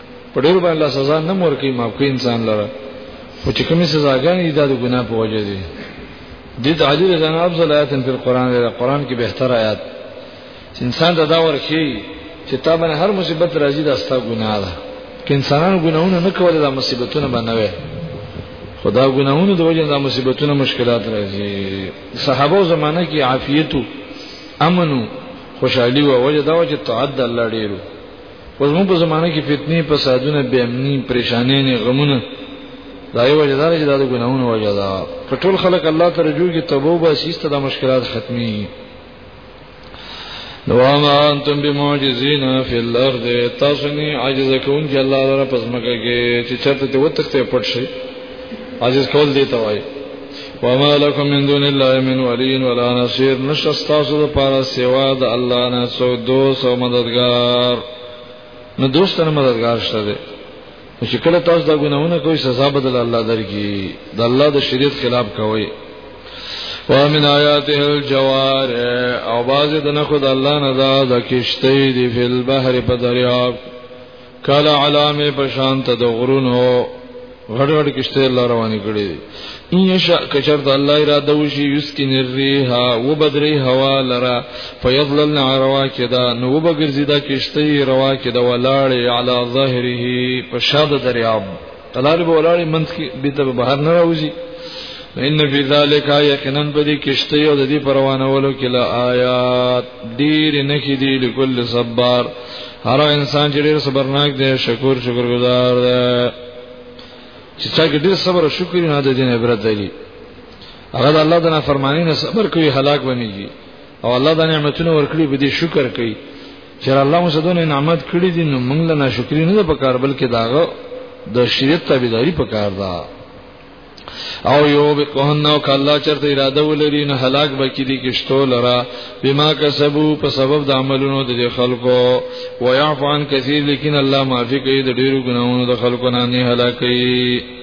په ډیر باندې الله سزا نه مور کوي معاف کوي انسان لره خو چې کومه سزاګانې دا د ګناه په وجه دي د تعالی رضا افضل آیات په قران دی قران کې بهتر آیات انسان ته دا ورکی چې تا باندې هر مصیبت راځي دا ستا ګناه ده که انسانانو ګناونه نه کول دا مصیبتونه باندې وي خدا ګناونه د وجه دا مصیبتونه مشکلات راځي صحابه زمانہ کې عافیتو امنو خوشحالي او وجه دا و چې تعد الله ډیرو اوس موږ په زمانه کې فتنې فسادونه بې امني پریشانې نه غمونه دا یو وجه ده چې دا د ګناونو وجه ده که ټول خلک الله ته رجوع کوي توبه وباسي ست د مشکلات ختمي نو ما انتم بمعجزین فی الارض تاسو نه عاجز کون چې الله تعالی پس مکه کې چې چرته ته وتخته پټ شي عاجز کول دی ته وایي وما لكم من دون الله من ولي ولا نصير نشستاسو لپاره سوا د الله نه څو دوست او مددگار نو دوست نه مددگار شته دي چې کله تاسو دا ګناونه کوئ سزا بدل الله درکې د الله د شریعت خلاف کوئ ومن آیاته الجوار او باز د نخو د الله نه دا د کشته دی فل بحر په دریاب کالا علامه پشان ته د غرونو غړ غړ کشته الله رواني کړي ان یشاء کچرت الله اراده وشي یسکن الريح وبدري هوا لرا فيظللن عروا کدا نو وبګرځي دا کشته روا کدا ولاړې على ظهره په شاده دریاب تلار به ولاړې منځ کې به ته بهر نه راوځي ان فی ذلک یقینا بدی کشته او د دې پروانولو کې لا آیات ډیر نه کې دی لکل صبر هر انسان چې ډیر صبرناک دی شکر شکر گزار دی چې څنګه ډیر صبر او شکر نه د دین عبرت دی هغه د الله د نافرمانی نه صبر کوي هلاک ونیږي او الله د نعمتونو ورکړي به دې شکر کوي چې الله موږ ته دونه نعمت کړی دي نو موږ له ناشکری نه په کار بلکې داغه د شریعت تابعداري په کار ده او یو به کوهنه ک الله چرته اراده ولري نه هلاک بکی دي کشتو لرا بما کسبو په سبب د عملونو د خلکو و يعفو عن كثير لیکن الله معافي کوي د ډیرو ګناونو د خلکو نه نه هلاکي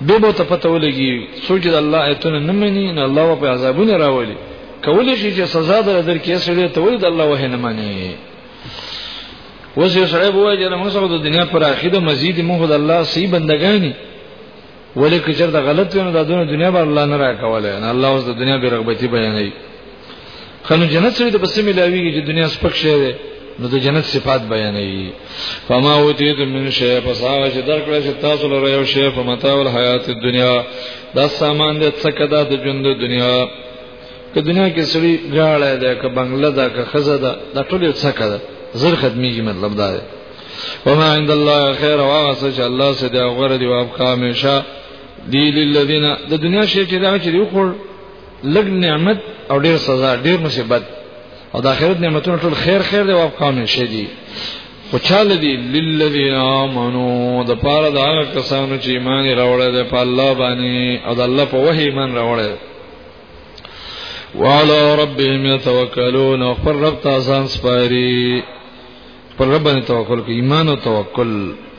به به ته پته ولګي څوک د الله آیتونه نه مني نو الله په عذابونه راولي کولی شي چې سزا در درکې سړی ته ولې د الله وه نه مني وس یو سړی وایي چې موږ سره د دنیا پر اخیده مزید موږ د الله سی بندگانی ولې کچر د غلط ونه د دنیا بر الله نه راکوله نه الله اوس د دنیا بیرغبتی بیانوي خنو جنت سره د بسم الله ویږي چې دنیا سپک شي ده نو د جنت صفات بیانوي فما اوتیت من شی پس هغه چې درکړه چې تاسو لره یو شی په متاع الحیات الدنیا دا سامان دې څه کدا د ژوند دنیا که دنیا کې سړي غاړه ده که بنگله ده که خزه ده دا ټول یو څه کده زر ختميږي مطلب دا ده وما عند الله خير واغس چې الله سې دا غره دی واب کامیشا دی للذین د دنیا شی چې دا چې یو خور لګ نعمت او ډیر سزا ډیر مصیبت او د آخرت نعمتونه ټول خیر خیر دی او قانون شي دي خوشاله دي للذین آمنو د پاره د هغه کسانو چې ایمان راوړل دي په الله باندې او د الله په وحی ایمان راوړل وعلى ربهم يتوکلون او پر رب تاسان سپاری پر رب باندې توکل کوي ایمان او توکل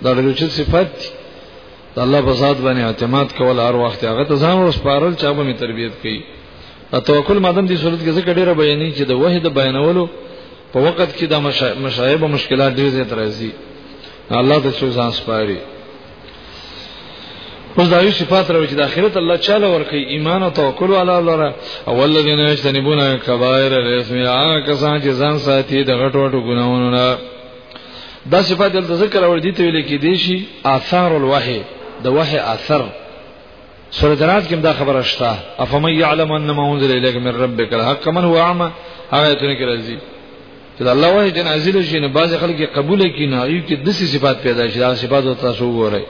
دا د لوچت صفات دي د الله په ذات باندې اعتماد کول هر وخت هغه ته ځان ورسپارل چې هغه می تربيت کړي د توکل مادم دي صورت کې ذکر ډیره بیانې چې د وحید بیانولو په وخت کې د مشایب او مشکلات ډیر زیات راځي الله ته څو ځان سپاري اوس دا یو صفات راوي چې د آخرت الله چاله ورکي ایمان او توکل علی الله او ولذین یجتنبون کبائر الاسم یا کسان چې ځان ساتي د غټو غټو ګناونو نه دا صفات د ذکر اور دي ته ویل کې دي شي آثار الوحي د وحي اثر سورۃ الرعد کې دا خبره شته افمن يعلم ان ما انزل اليك من ربك الحق من هو اعمى هغه ته کې راځي چې الله وحي جن عزیز شي نه باز خلک قبول کینه یو کې د صفات پیدا شي دا صفات تاسو وره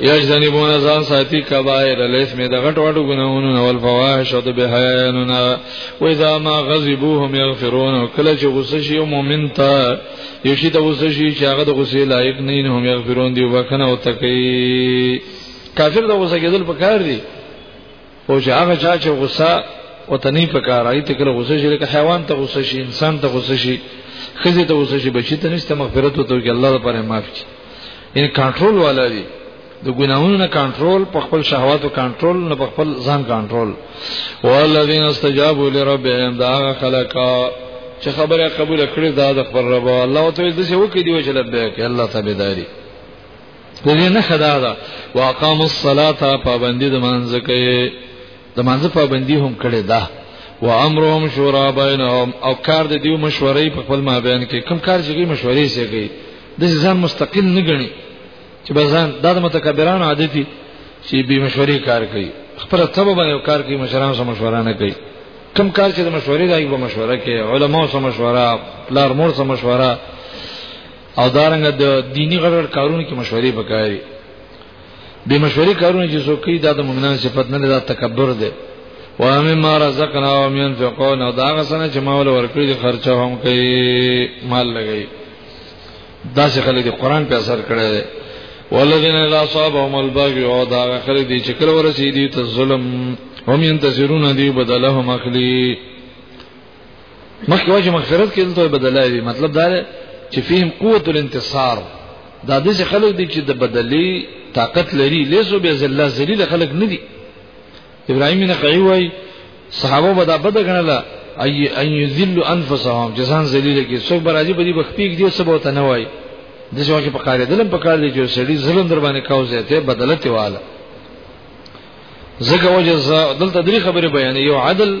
یجتنبون ځان ساتي کبائر الاثم د غټ وړو ګناهونو نه ول فواحش او د بهایانو نه و اذا ما غضبوهم یغفرون کله چې غصه شي مؤمن ته یو شي ته غصه شي چې هغه د غصې لایق نه نه هم یغفرون دی وکنه او تکي کافر د غصه کېدل پکار دي او چې هغه چا چې غصه وته نه پکار راځي ته کله غصه شي لکه حیوان ته غصه شي انسان ته غصه شي خزه ته غصه شي بچی ته نشته مغفرت وته کې الله لپاره معاف شي یعنی کنټرول والا دی د ګناهونو نه کنټرول په خپل شهواتو کنټرول نه په خپل ځان کنټرول والذین استجابوا لربهم دا خلقا چې خبره قبول کړې دا د خبر رب الله ته دې څه وکړي دی چې لبیک الله تعالی داري د دې نه خدا دا واقام الصلاه پابندي د مانځ کوي د مانځ پابندي هم کړي دا و امرهم شورا بینهم او کار د دیو مشورې په خپل مابین کې کم کار چې مشورې سي کوي د ځان مستقل نه غني چې بزان د متکبرانو عادت دي چې به مشورې کار کوي خپل تبه باندې کار کوي مشران سره مشوره نه کوي کم کار چې د مشورې دایي به مشوره کوي علما سره مشوره پلار مور سره مشوره او دارنګه د دینی غړ کارونو کې مشورې پکاري به مشورې کارونه چې څوک کوي دا د مؤمنانو صفت نه ده تکبر ده و مما رزقناهم ينفقون او دا غسنه چې مول ورکړي دي خرچه هم کوي مال لګي دا څه خلک دي قران په اثر کړي دي والذین لا صابهم البغي او دا خلک دي چې کله ورسي دي ته ظلم هم ينتصرون دي بدلهم اخلي مخکې وجه مغفرت کې دلته بدلای وي مطلب دا دی چې فيهم قوت الانتصار دا د خلک دي چې د بدلی طاقت لري لیسو به ذلت ذلیل خلک نه دي ابراهیم نه کوي وای صحابه به دا بد غنله اي ان يذل انفسهم جزان ذلیل کې څوک براځي په دې بختیګ دي سبا ته نه وای د څه وخت په کار دي دلم په کار دي چې سړي ظلم در باندې کاو زیته بدلته واله زګه وجه دلته درې خبره بیان یو عدل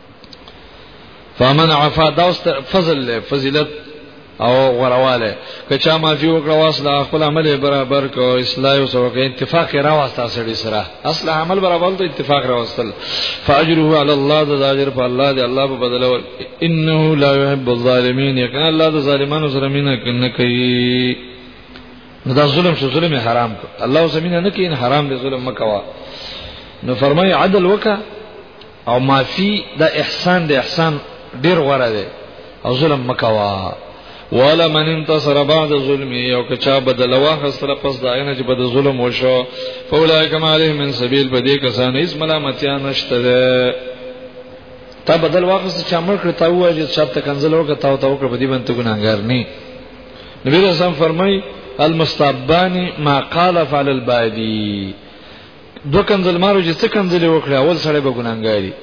فمن عفا داست فضل له فضیلت او غرواله کچا معافي وکړه واسله خپل عمل برابر کو اصلاح او سوق اتفاق را واسطه سړي سره اصل عمل برابر ته اتفاق را واستل فاجره على الله ذا اجر فالله دي الله په بدل ول انه لا يحب الظالمين يكن الله ذا ظالمانو سره مين کنه کوي دا ظلم شو ظلم حرام کو الله زمينه نه کین حرام دي ظلم مکوا نو فرمای عدل وکا او معافی د احسان د احسان ډیر غوړه ده او ظلم مکوا والا من انتصر بعد ظلم یو کچا بدل واخسره پس داینه چې بد ظلم وشو فولای کما علیه من سبیل بده کسان هیڅ ملامتیا نشته ده تا بدل واخسته چې امر کړ تا وایي چې شرط کنزل وکړه تا او تا وکړه بدی باندې ګناګار نه نبی رسول فرمای المستبانی ما قال فعل البادی دو کنزل مارو چې څه کنزل وکړي اول سړی به ګناګاری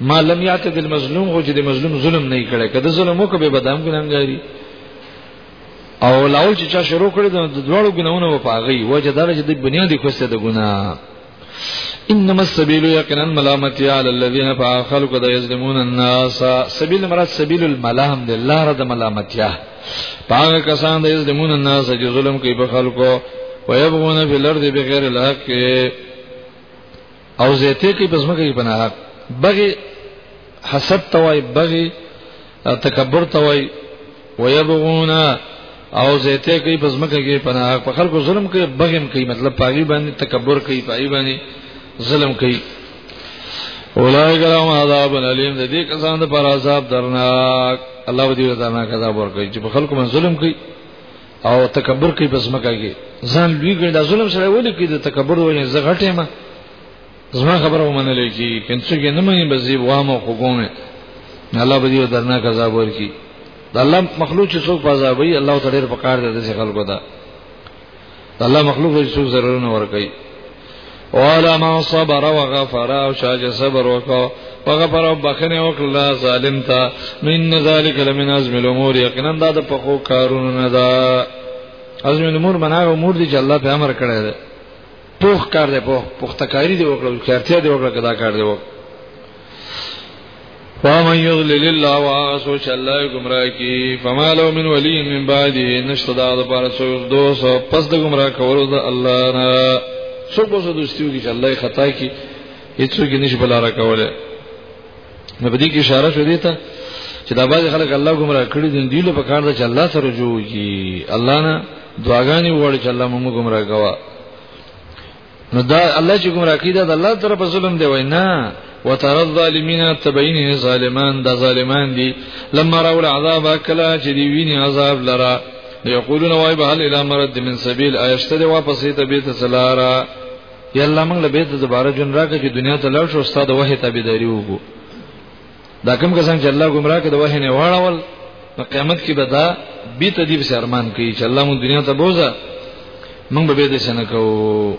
ما لم یعتد المظلوم خو چې د مظلوم ظلم نه کړي کده ظلم وکړي به دام ګناګاری او لاول چې چا شروع کړی د دوړو ګناونه و پاغي وجه دار چې د بنیادی کوسته د ګنا انما السبيل يقينا ملامتي على الذين فاخلوا قد يظلمون الناس سبيل مراد سبيل الملام لله رد ملامتيا پاګه کسان د یظلمون الناس چې ظلم کوي په خلکو ويبغون فی الارض بغیر الحق او زیته کوي پس مګي په نه حق بغي حسد توای بغي تکبر توای ويبغون او زیته کوي پس مګي کې په نه حق په خلکو ظلم کوي بغیم کوي مطلب پاګي باندې تکبر کوي پای باندې ظلم کوي اولائک لهم عذاب الیم د دې کسان د پر عذاب درناک الله دې ورته عذاب ورکړي چې په خلکو باندې ظلم کوي او تکبر کوي بس مکه کې ځان لوی ګڼي دا ظلم سره ولي کوي د تکبر وجه زه غټه ما زما خبره ومنل کی کنڅو کې نه مې بزی وامه حکومه الله به دې درناک عذاب ورکړي د الله مخلوق چې څوک عذابوي الله تعالی په کار دې ځي خلکو ته الله مخلوق له څو ضررونه ور کوي والا ما صبر وغفر او شاج صبر وکاو وغفر او بخنه وکړه ظالم ته من ذلک لمن ازم الامور یقینا دا د پخو کارونو نه ده ازم الامور مناه امور دي چې الله په امر کړی دی پوخ کار دی پوخ پختکاری دی وکړه کارتیا دی وکړه کدا کار دی وکړه فمن يضلل الله واسو چې الله گمراه کی فما له من ولي من بعده نشته دا د پاره سو دوس پس د گمراه کولو د الله نه څوک به دوستیو کی چې الله خطا کی هیڅوک نشي بلاره کوله نو په دې کې اشاره شوې ده چې دا باز خلک الله ګمرا کړی دي دی له پکار ده چې الله سره جوړ کی الله نه دعاګانې وړي چې الله موږ ګمرا کوا نو دا الله چې ګمرا کی دا د الله طرف ظلم دی وای نه وترى الظالمين تبين ظالمان دا ظالمان دي لما راول عذاب کلا چې دی ویني عذاب لرا یقولون وای به هل الى مرد من سبیل ایشتره واپس ته بیت سلارا یا الله موږ له بیت دوباره جون راکړه چې دنیا ته لاړ شو استاد وه ته بيداری وګو دا کوم کسان چې الله گمراه کړي وه نه واړول په قیامت کې به دا بي تدیب سره ارمان کوي چې الله موږ دنیا ته بوزا موږ به دې څنګه کوو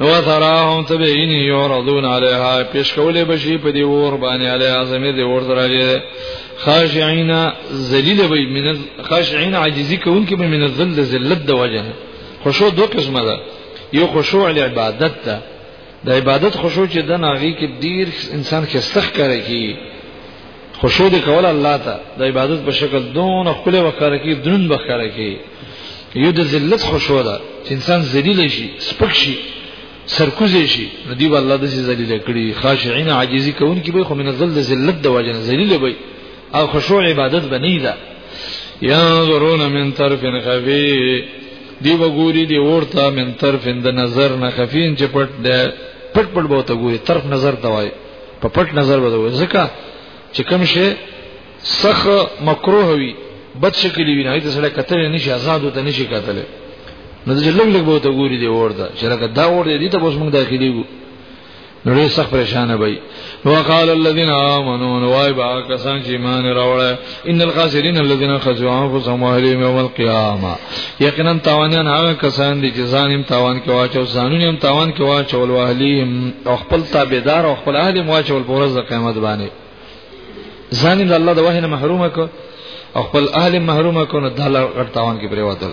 نو تراهم تبعین یوردون علیها پیش کولې بشي په دې ور باندې علیها زمې دې ور درالې خاشعين ذلیل به من خاشعين عاجزی کوونکې به من ذل ذلت د وجه خشوع دوه قسمه ده یو خشوع عبادت ده د عبادت خشوع چې د ناغي کې ډیر انسان کې سخت کوي کی خشوع دی کول الله ته د عبادت په شکل دون خپل وکړه کی درن بخره کی یو د ذلت خشوع ده چې انسان ذلیل شي سپک شي سرکوزې شي نو دی الله د ذلیل کړي خاشعين عاجزي کوون کې به خو من ذل ذلت د واجنه ذلیل وي او خشوع عبادت بنی ده ينظرون من طرف خفي دی وګوري دی ورته من طرف د نظر نه خفین چې پټ دی پټ پټ به ته ګوري طرف نظر ته وای په پټ نظر به وای ځکه چې کوم شی سخ مکروه وي بد شکل وي نه د سره کتل نه شي آزاد وته نه شي کتل نو د لګ لګ به ته ګوري دی ورته چې لکه دا ور دی ته بوس موږ داخلي ګو نو ډیر سخت پریشان وي وقال الذين امنوا وای با کسان چې ایمان راوړل ان الخاسرین الذين خسروا انفسهم واهلهم يوم القيامه یقینا تاوانیان هغه کسان دي چې ځانیم تاوان کې واچو ځانونیم تاوان کې واچو او اهلیم او خپل تابعدار او خپل اهلیم واچو په ورځ د قیامت باندې ځانیم الله د وحی نه محروم کړ او خپل اهل محروم کړ نو د الله غټ تاوان کې پریوتل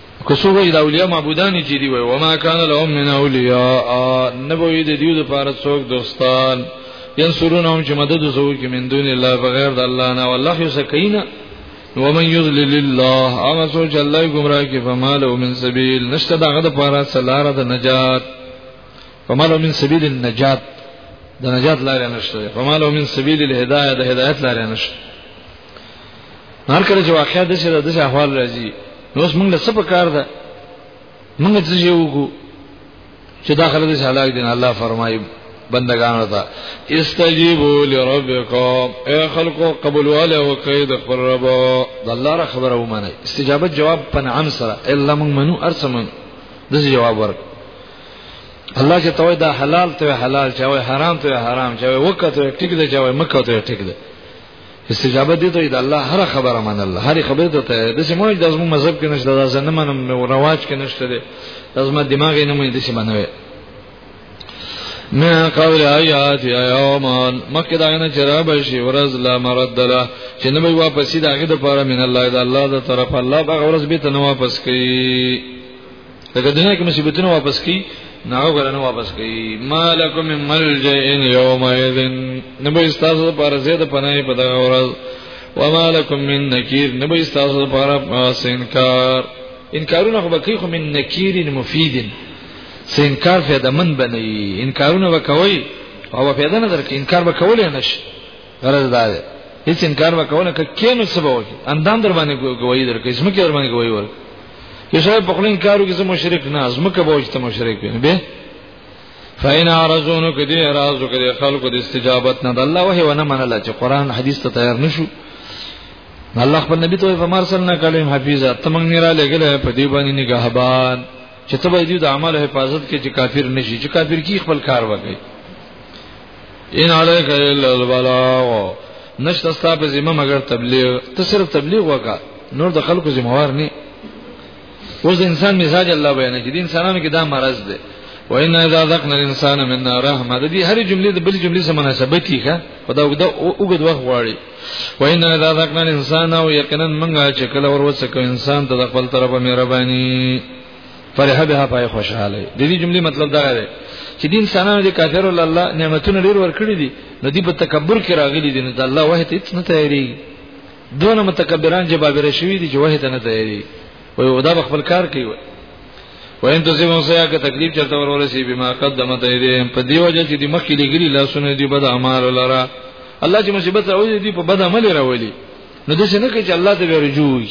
که څو وی دا اولیاء معبودان چې دی وای وما کان لهم من اولیاء نبوی د دیو لپاره څوک دوستان ينصرونهم چې مدد وسو کې من دون الله بغیر د الله نه والله یسکینا ومن یذلل الله اما سوچ الله گمراه کې فماله من سبیل نشته دغه د پاره سلاره د نجات فماله من سبیل النجات د نجات لارې نشته فماله من سبیل الهدایه د هدایت لارې نشته هر کله چې واقعیا د شه د شه احوال راځي نو اوس موږ له څه په کار ده موږ څه شي وکړو چې داخله د هلاک دین الله فرمایي بندگانو ته استجیبوا لربکم اے خلقو قبول والے او قید خبر رب د الله را خبره ومنه استجابت جواب پنعم سره الا من منو ارسمن د جواب ورک الله چې توي دا حلال ته حلال چې وای حرام ته حرام چې وای وکړه ته ټیک ده چې وای مکه ته ټیک ده استجابه دي ته د الله هر خبره من الله هر خبره ته ته د سمو د زمو مذهب کې نشته د زنه منم او رواج کې نشته د زما دماغ نه مې د څه بنوي ما قول آیات یومان مکه دا نه چر بشي ورز لا مرد له چې نه به واپس دي هغه د پاره من الله د الله د طرف الله به ورز به ته واپس کوي لکه دنیا کې مصیبتونه واپس کی نه غره واپس کی مالکم من ملجئ یوم اذن نبی استاسو پر زید پناه په دغه ورځ وما لكم من نکیر نبی استاسو پر پاس انکار انکارونه خو بکی خو من نکیر مفید سینکار فیده من بنی انکارونه وکوي او فیده نه درک انکار وکول نه شي غرض دا ده هیڅ انکار وکول نه کینو سبا وکي اندام در باندې گواہی درکې اسمه کې در باندې گواہی ورکې یو سره په خلین کارو کې زه مشرک نه زمکه به وجته مشرک وینم به فاین ارزونو کې دې ارزو کې خلکو د استجابت نه د الله وه ونه منله چې قران حدیث ته تیار نشو الله خپل نبی ته فرمار صلی الله علیه حفیظه تمنګ نه را لګل په دې باندې نگهبان چې ته به دې د اعمال حفاظت کې چې کافر نشي چې کافر کی خپل کار وکړي ان علیک الا البلاغ نشته ستا په ذمہ مگر تبلیغ ته صرف تبلیغ وکا نور د خلکو ذمہوار نه اوس انسان مزاج الله بیان کړي انسانانو کې دا مرض دی و ان اذا ذقنا الانسان منا رحمه د دې هر جملې د بل جملې سره مناسبه کیږي په دا وګدا وګد وخت غواړي و ان اذا ذقنا الانسان او یقینا منګه چې کله ور وڅکو انسان ته د خپل طرفه مهرباني فرح بها پای خوشاله د دې جملې مطلب دا دی چې دین سنانو د کافر الله نعمتونه ډیر ورکړي دي نو دی په تکبر کې راغلي دي نو د الله وحید هیڅ نه تیاری دونه متکبران جبابره شوی دي چې وحید نه تیاری وي او دا خپل کار کوي وین تو زمو سیا که تکلیف چرته ورورسی بما قدمت ایدیم په دی وجه چې دی مخکې لګری لاسونه دی بد اعمال لرا الله چې مصیبت راوړي دی په بد عمل راوړي نو د څه نه کوي چې الله ته ورجوي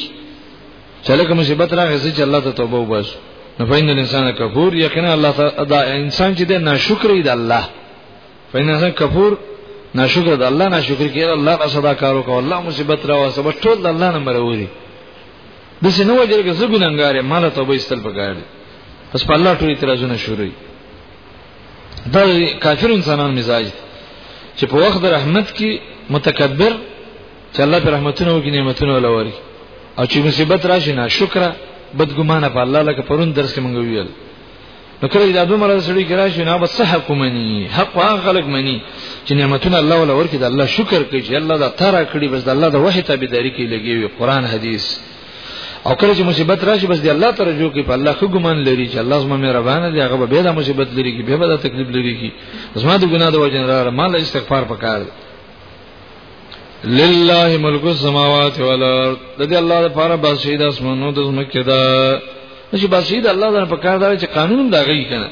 چله کوم مصیبت راغی چې الله ته توبه وباس نو فین الانسان کفور یقینا الله ته دا انسان چې د ناشکر دی الله فین الانسان کفور ناشکر د الله ناشکر کړي الله را صدا کارو کو الله مصیبت را وسبه ټول الله نه مروري د سينو وجر کې زه ګناګار مال توبه استل پکار دي پس په الله ټول اعتراضونه شروع دا کافر انسانان مزاج چې په وخت رحمت کې متکبر چې الله پر رحمتونو او نعمتونو لوري او چې مصیبت راشي نه شکر بدګمانه په الله لکه پرون درس کې مونږ ویل نو کله دا دوه مرز سړي کې راشي نه بس حق مني حق هغه خلق مني چې نعمتونه الله ولا ورکړي د الله شکر کوي چې الله دا ترا کړی بس د الله د وحی ته بيداری کې لګي وي قران حدیث او کله چې مصیبت راشي بس دی الله ته رجوع کوي په الله خو ګمان لري چې الله زما مهربان دی هغه به دا مصیبت لري کې به دا تکلیف لري کې زما د ګناه د وجه نه مال استغفار پکار دی لله ملک السماوات والارض د دې الله لپاره باسي د اسمانو د زمکه دا چې باسي د الله لپاره په کار دا چې قانون دا غي کنه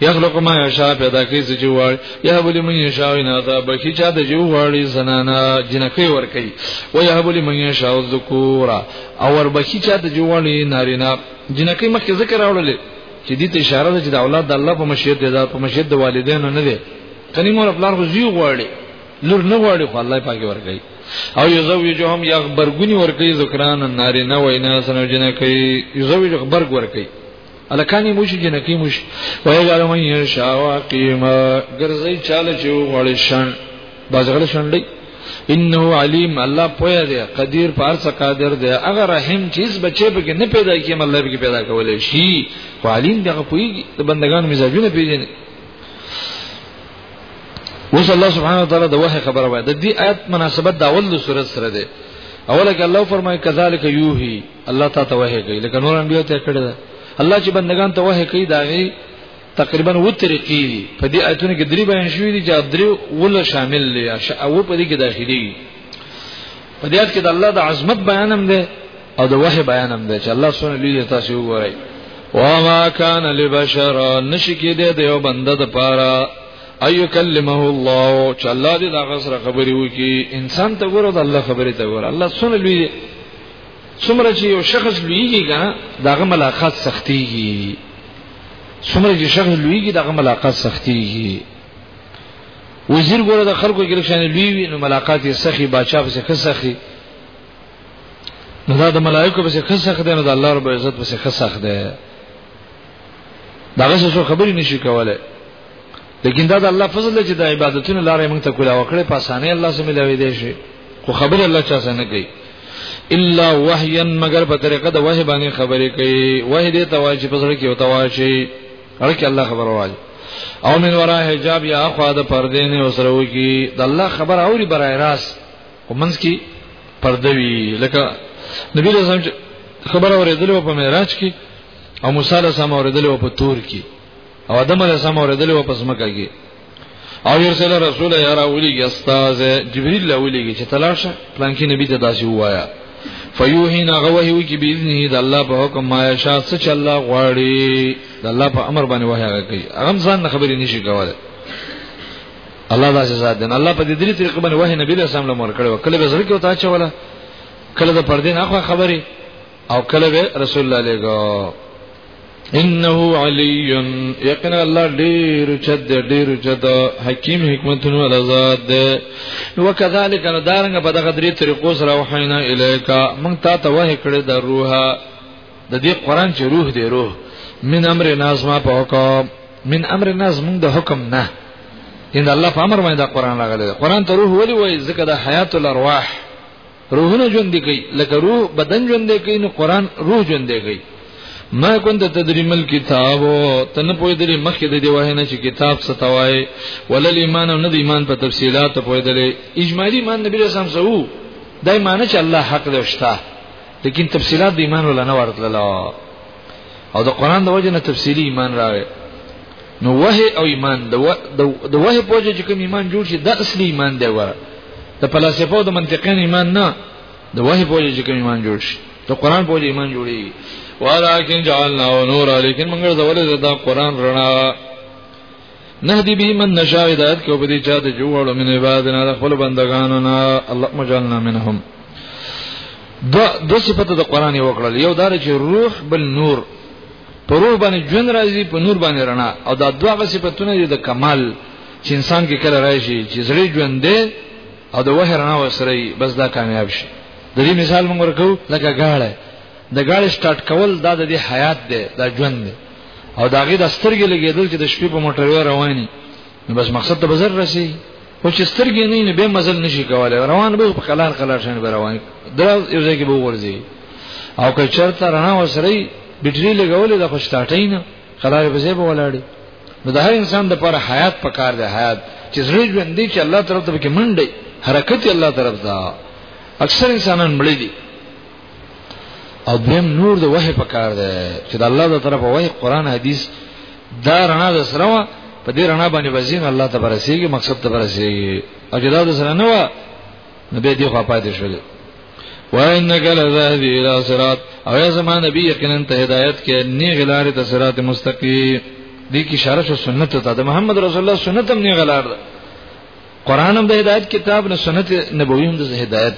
یخلق ما یشا پیدا کوي چې جوړ یا بلی من یشا وینا تا بکی چا د جو غړي زنانا جنکی ور کوي و یا بلی من یشا ذکور او ور بکی چا د جو غړي نارینا جنکی مخکې ذکر راوړل چې دې ته اشاره ده چې د اولاد د الله په مشیت ده په مشیت د والدینو نه ده کني مور خپل غو زیو غړي لور نه غواړي خو الله پاکي ورکړي او یزوجهم یا برګونی ورکړي ذکران نارینه وینا سنو جنکې یزوج برګ ورکړي الکانی موشي جنکې موشي وای غره مې شاوا قیمه ګرځي چاله چې وړي شان بازغړ شانډي انه علیم الله پوهه دی قدیر پارس قادر دی اگر رحم چیز بچي به نه پیدا کیم الله به پیدا کولای شي خو علیم دغه پوی بندگان مزاجونه پیژني اوس الله سبحانه وتعالى د وحي خبره وای د دې آیت مناسبت د اول سورۃ سره ده اوله کې الله فرمایي کذالک یوهی الله تعالی ته وحي کوي لکه نور انبیو ته کړی ده الله چې بندگان ته وحي کوي دا غي تقریبا و طریقې دي په دې آیتونو کې درې بیان شوې دي چې درې ول شامل دي او په دې کې داخلي په دې آیت کې د الله د عظمت بیان هم ده او د وحی بیان هم دی چې الله سبحانه لوی تاسو وګورئ وما كان لبشر نشکی دې د یو بنده د پاره ايو کلمه الله چې الله دې دا غسر خبرې وکي انسان ته ګوره د الله خبرې ته ګوره الله سبحانه لوی څومره چې یو شخص لویږي کنه داغه ملاقات سختيږي څومره چې شخص لویږي داغه ملاقات سختيږي وزیر ګوره د خلکو کې لکشان لوی وي نو ملاقات یې سخی بادشاہ په څخه سخی نو دا د ملائکه به څه سخت دی نو د الله رب عزت به څه سخت دی داغه څه خبرې نشي کولای لیکن دا د الله فضل دی چې د عبادتونو لارې موږ ته کولا وکړي په اسانه الله سره ملوي دی شي خو خبر الله چا څنګه کوي الا وحیا مگر په طریقه د وحی باندې خبرې کوي وحی دې توای چې پسړه کې وتا وای شي هرکه الله خبر وای او من ورا حجاب یا اخوا د پردې نه وسره وکی د الله خبر اوري برای راست په منځ کې پرده وي لکه نبی له سم خبره ورېدلې په معراج کې او موسی له سم ورېدلې په تور کې او ادم له سم ورېدلې په سمکه کې او يرسل رسول یا راولېږي استاد جبريل له ولېږي چې تلاشه پلان کې نبی ته داسې وایا فیوهینا غوهی وی کی باذنه د الله په حکم ما یشا سچ الله غواړي د الله په امر باندې وحی کوي هغه ځان خبرې نشي کوله الله داسې ذات دی الله په دې درې طریقو باندې وحی نبی له سلام لمر کړو کله به زړه کې وتا چوله کله د پردې نه خو خبري او کله به رسول الله لګو انه علی یقینا الله ډیر چد ډیر چد حکیم حکمتونو ول ذات ده نو کذالک نو دارنګ په دغه درې طریقو سره وحینا الیکا مونږ تا ته وه کړه د روح د دې قران چې روح دی روح من امر نازما په حکم من امر الناس موږ د حکم نه ان الله په امر باندې دا قران راغلی قران ته روح ولي وای ځکه د حیات الارواح روحونه ژوند دي کوي لکه روح بدن ژوند دي کوي نو قران روح ژوند دي کوي ما كنت تدري ما الكتاب تن پوي دري مخکې د دی واه نه چې کتاب ستوای ولل ایمان او نه د ایمان په تفصيلات پوي دري اجمالی ایمان نبی رسول الله سو دای معنی چې الله حق دی وشتا لیکن تفصيلات د ایمان ولا نه ورتلله او د قران د وجه نه تفصیلی ایمان راغی نو وه او ایمان د د وه په وجه چې کوم ایمان جوړ شي د اصلي ایمان دی وره د فلسفه او د منطقین ایمان نه د وه په وجه چې کوم ایمان جوړ شي د قران په وجه ایمان جوړي ولکن جعلنا نور لیکن موږ زولې دا قران رڼا نهدی به من نشاء هدایت کو بدی چا ته جوړو من عبادنا د خپل بندگانو نه الله مجلنا منهم د د صفته د قران یو کړل یو دار چې روح بل نور په روح باندې ژوند راځي په نور باندې رڼا او دا دوه صفاتونه دي د کمال چې انسان کې کله راشي چې زړه ژوند دی او د وحی رڼا وسره بس دا کامیاب شي د دې مثال موږ ورکو لکه غاړه د غاړې سٹارټ کول دا د حیات دی دا ژوند دی او داغه د سترګې لګیدل چې د شپې په موټر رواني نو بس مقصد ته بزر رسی او چې سترګې نه نه به مزل نشي کولای روان به په کلار کلار شنه به روان دا یو ځای کې به ورځي او که چرته رڼا وسري بټري لګولې د خوشتاټې نه کلار به زیب ولاړي نو د هر انسان د پر حیات پکار دی حیات چې زړه ژوندې چې الله طرف ته کې منډي حرکت الله طرف دا اکثر انسانان مړي دي او دویم نور د وحی په کار ده چې د الله د طرفه وحی قران حدیث دا رڼا د سره وا په دې رڼا باندې وزین الله ته برسېږي مقصد ته برسېږي او جدا د سره نه وا نو به دې خو پاتې شول وانک لذهبی الى صراط او یا زمان نبی یقینا ته هدایت کې نی غلار ته صراط مستقیم دې کې اشاره شو سنت ته د محمد رسول الله سنت هم نی غلار ده قران هم د هدایت کتاب نه سنت نبوی هم د هدایت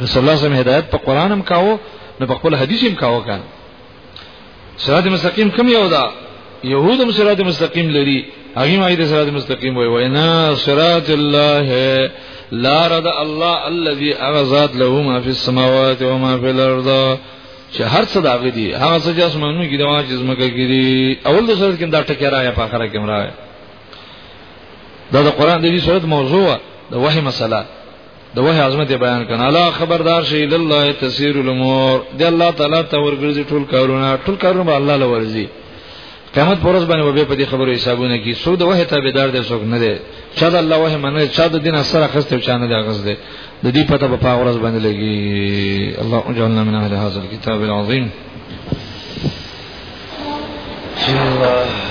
نو صلی الله علیه وسلم هدایت په قران هم کاوه نو په خپل حدیث هم کاوه کان صراط مستقیم کوم یو دا يهود هم صراط مستقیم لري هغه ما دې صراط مستقیم وای وای نه صراط الله لا رد الله الذي اغزاد له ما في السماوات وما في الارض چې هر څه داغه دي هغه څه چې اسمانونو کې دوا چې زمکه کې دي اول د صورت کې دا ټکی راځي په اخره کې مرای دا د قران د دې صورت موضوع ده د وحي مسله د وه عظمت بیان کنا لا خبردار شي لله تسير الامور دی الله تعالی ته ورګرځي ټول کارونه ټول کارونه به الله لورځي قیامت پرز باندې به په دې خبرو حسابونه کی سود وه ته به دار دې څوک نه دی چا د الله وه منه چا د دین سره خسته چا نه دی غز دی د دې پته په پاغ ورځ باندې لګي الله اجعلنا من اهل هذا الكتاب العظیم الله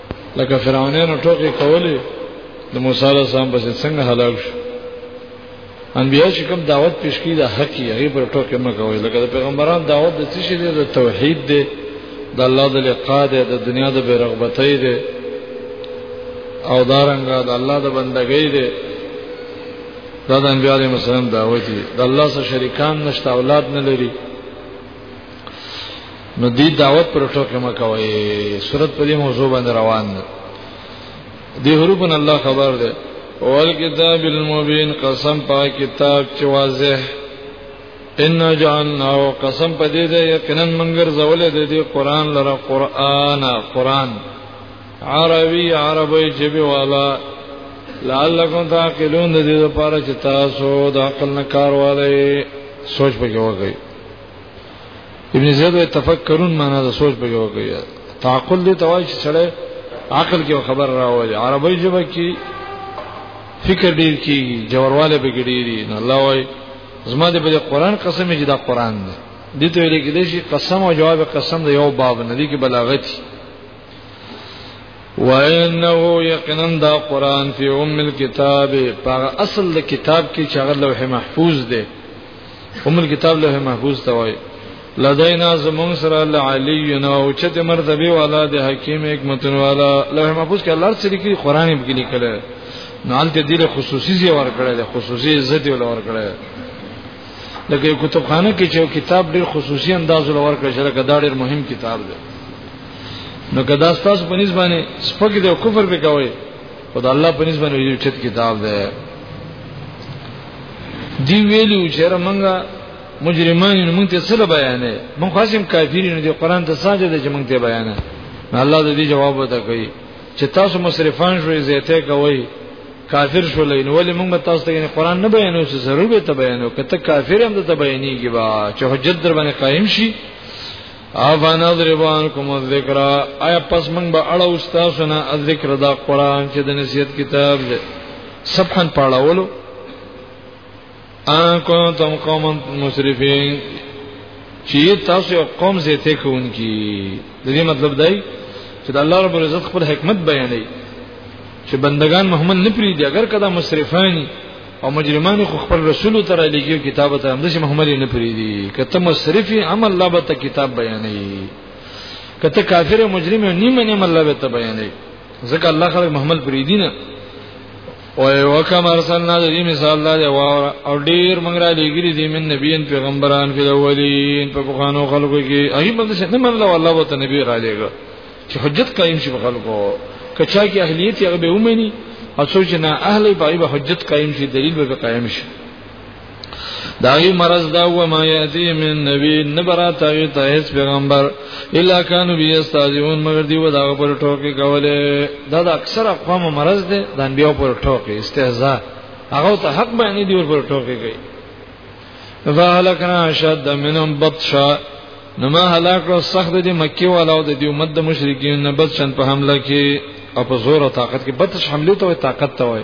لکه فرعونانو ټوکی کولی د موسی علیه السلام په څنګه هلاک شو انبیاء چې کوم دعوت پیش کړي د حق یې هغه پر ټوکې مکوي لکه د پیغمبران دعوت د څه شي د توحید دی د الله د لقاء دی د دنیا د بیرغبتۍ دی او دارنګه د الله د بندګۍ دی دا د انبیاء علیهم السلام دعوت دی د الله سره شریکان نشته اولاد نه لري نو دی دعوت پر ټوکې مکوي صورت په دې موضوع باندې روان ده دی حروفن الله خبر ده اول کتاب المبین قسم پا کتاب چې واضح ان جعلنا قسم په دې ده یقینا منګر زولې د دې قران لره قران قران عربي عربي جبي والا لعلکم تعقلون د دې لپاره چې تاسو د عقل نه کار والي سوچ پکې وکړئ ابن زید وی تفکرون معنا د سوچ بګه وکړي تعقل دې توای چې سړی عقل کې خبر راوړي عربی ژبه کې فکر ډیر کیږي جوړواله به ګډيري نو الله وای زما دې په قرآن قسم چې دا قرآن دی دې ته ویل کېږي چې قسم او جواب قسم د یو باب نه دی کې بلاغت وانه یقینا دا قران فی ام الكتاب په اصل د کتاب کې چې هغه لوح محفوظ دی هم الكتاب له محفوظ ته وای لدینا زمون سره لعلی نو چت مرتبه والا د حکیم حکمت والا له محفوظ کې الله سره کې قران به لیکل نو انت دې له خصوصي زی ور کړل خصوصي عزت ول ور کړل لکه کتابخانه کې چې کتاب ډېر خصوصي انداز ول ور کړل چې دا ډېر مهم کتاب دی نو کدا تاسو په نسبت باندې سپګ دې کفر به کوي خدای الله په نسبت یو چت کتاب ده دی ویلو چې رمنګا مجرمان موږ ته سره بیانې موږ خاصم کافرین دی قران ته ساجد چې موږ ته بیانې الله دې جواب وتا کوي چې تاسو مصرفان شوي زیته کوي کافر شولې نو ولې موږ تاسو ته یعنی قران نه بیانو چې ضرور به ته بیانو کته کافر هم ته بیانېږي با چې حجت در باندې قائم شي افا نظربان کوم الذکر آیا پس من به اړه استاد سنا الذکر دا قران چې د نصیحت کتاب دی صفحن پاړولو ان کنتم قوما مسرفین چې تاسو قوم زه ته کوونکی د دې مطلب دی چې د الله رب العزت خپل حکمت بیانوي چې بندگان محمد نه پریږدي اگر کدا مسرفانی او مجرمان خو خپل رسول تر لګیو کتاب ته همدې محمد نه پری دي کته مصرف عمل الله به ته کتاب بیانې کته کافر او مجرم نه منې عمل الله به ته بیانې ځکه الله خلک محمد پری دي نه او وکم ارسلنا د دې مثال دا دی او ډیر موږ را لګیلي دي من نبیین پیغمبران په اولین په بخانو خلکو کې ایوب د څه نه منله الله وته نبی را لګو چې حجت قائم شي په خلکو کچا کې اهلیت یې به ومني او څو چې نه اهلې پای به حجت قائم شي دلیل به قائم شي داغي مرض دا و ما یاتی من نبی نبرات هغه ته هیڅ پیغمبر الا کانو بی استاذون مگر دی و دا پر ټوکی کوله دا د اکثر اقوام مرض دی د انبیو پر ټوکی استهزاء هغه ته حق باندې دی پر ټوکی کوي فهلکنا شد منهم بطشا نو ما هلاک کړو سخت دي مکی والاو د دې امت د مشرکین نه بد شن په حمله کې او په زور او طاقت کې بطش حمله ته طاقت ته وای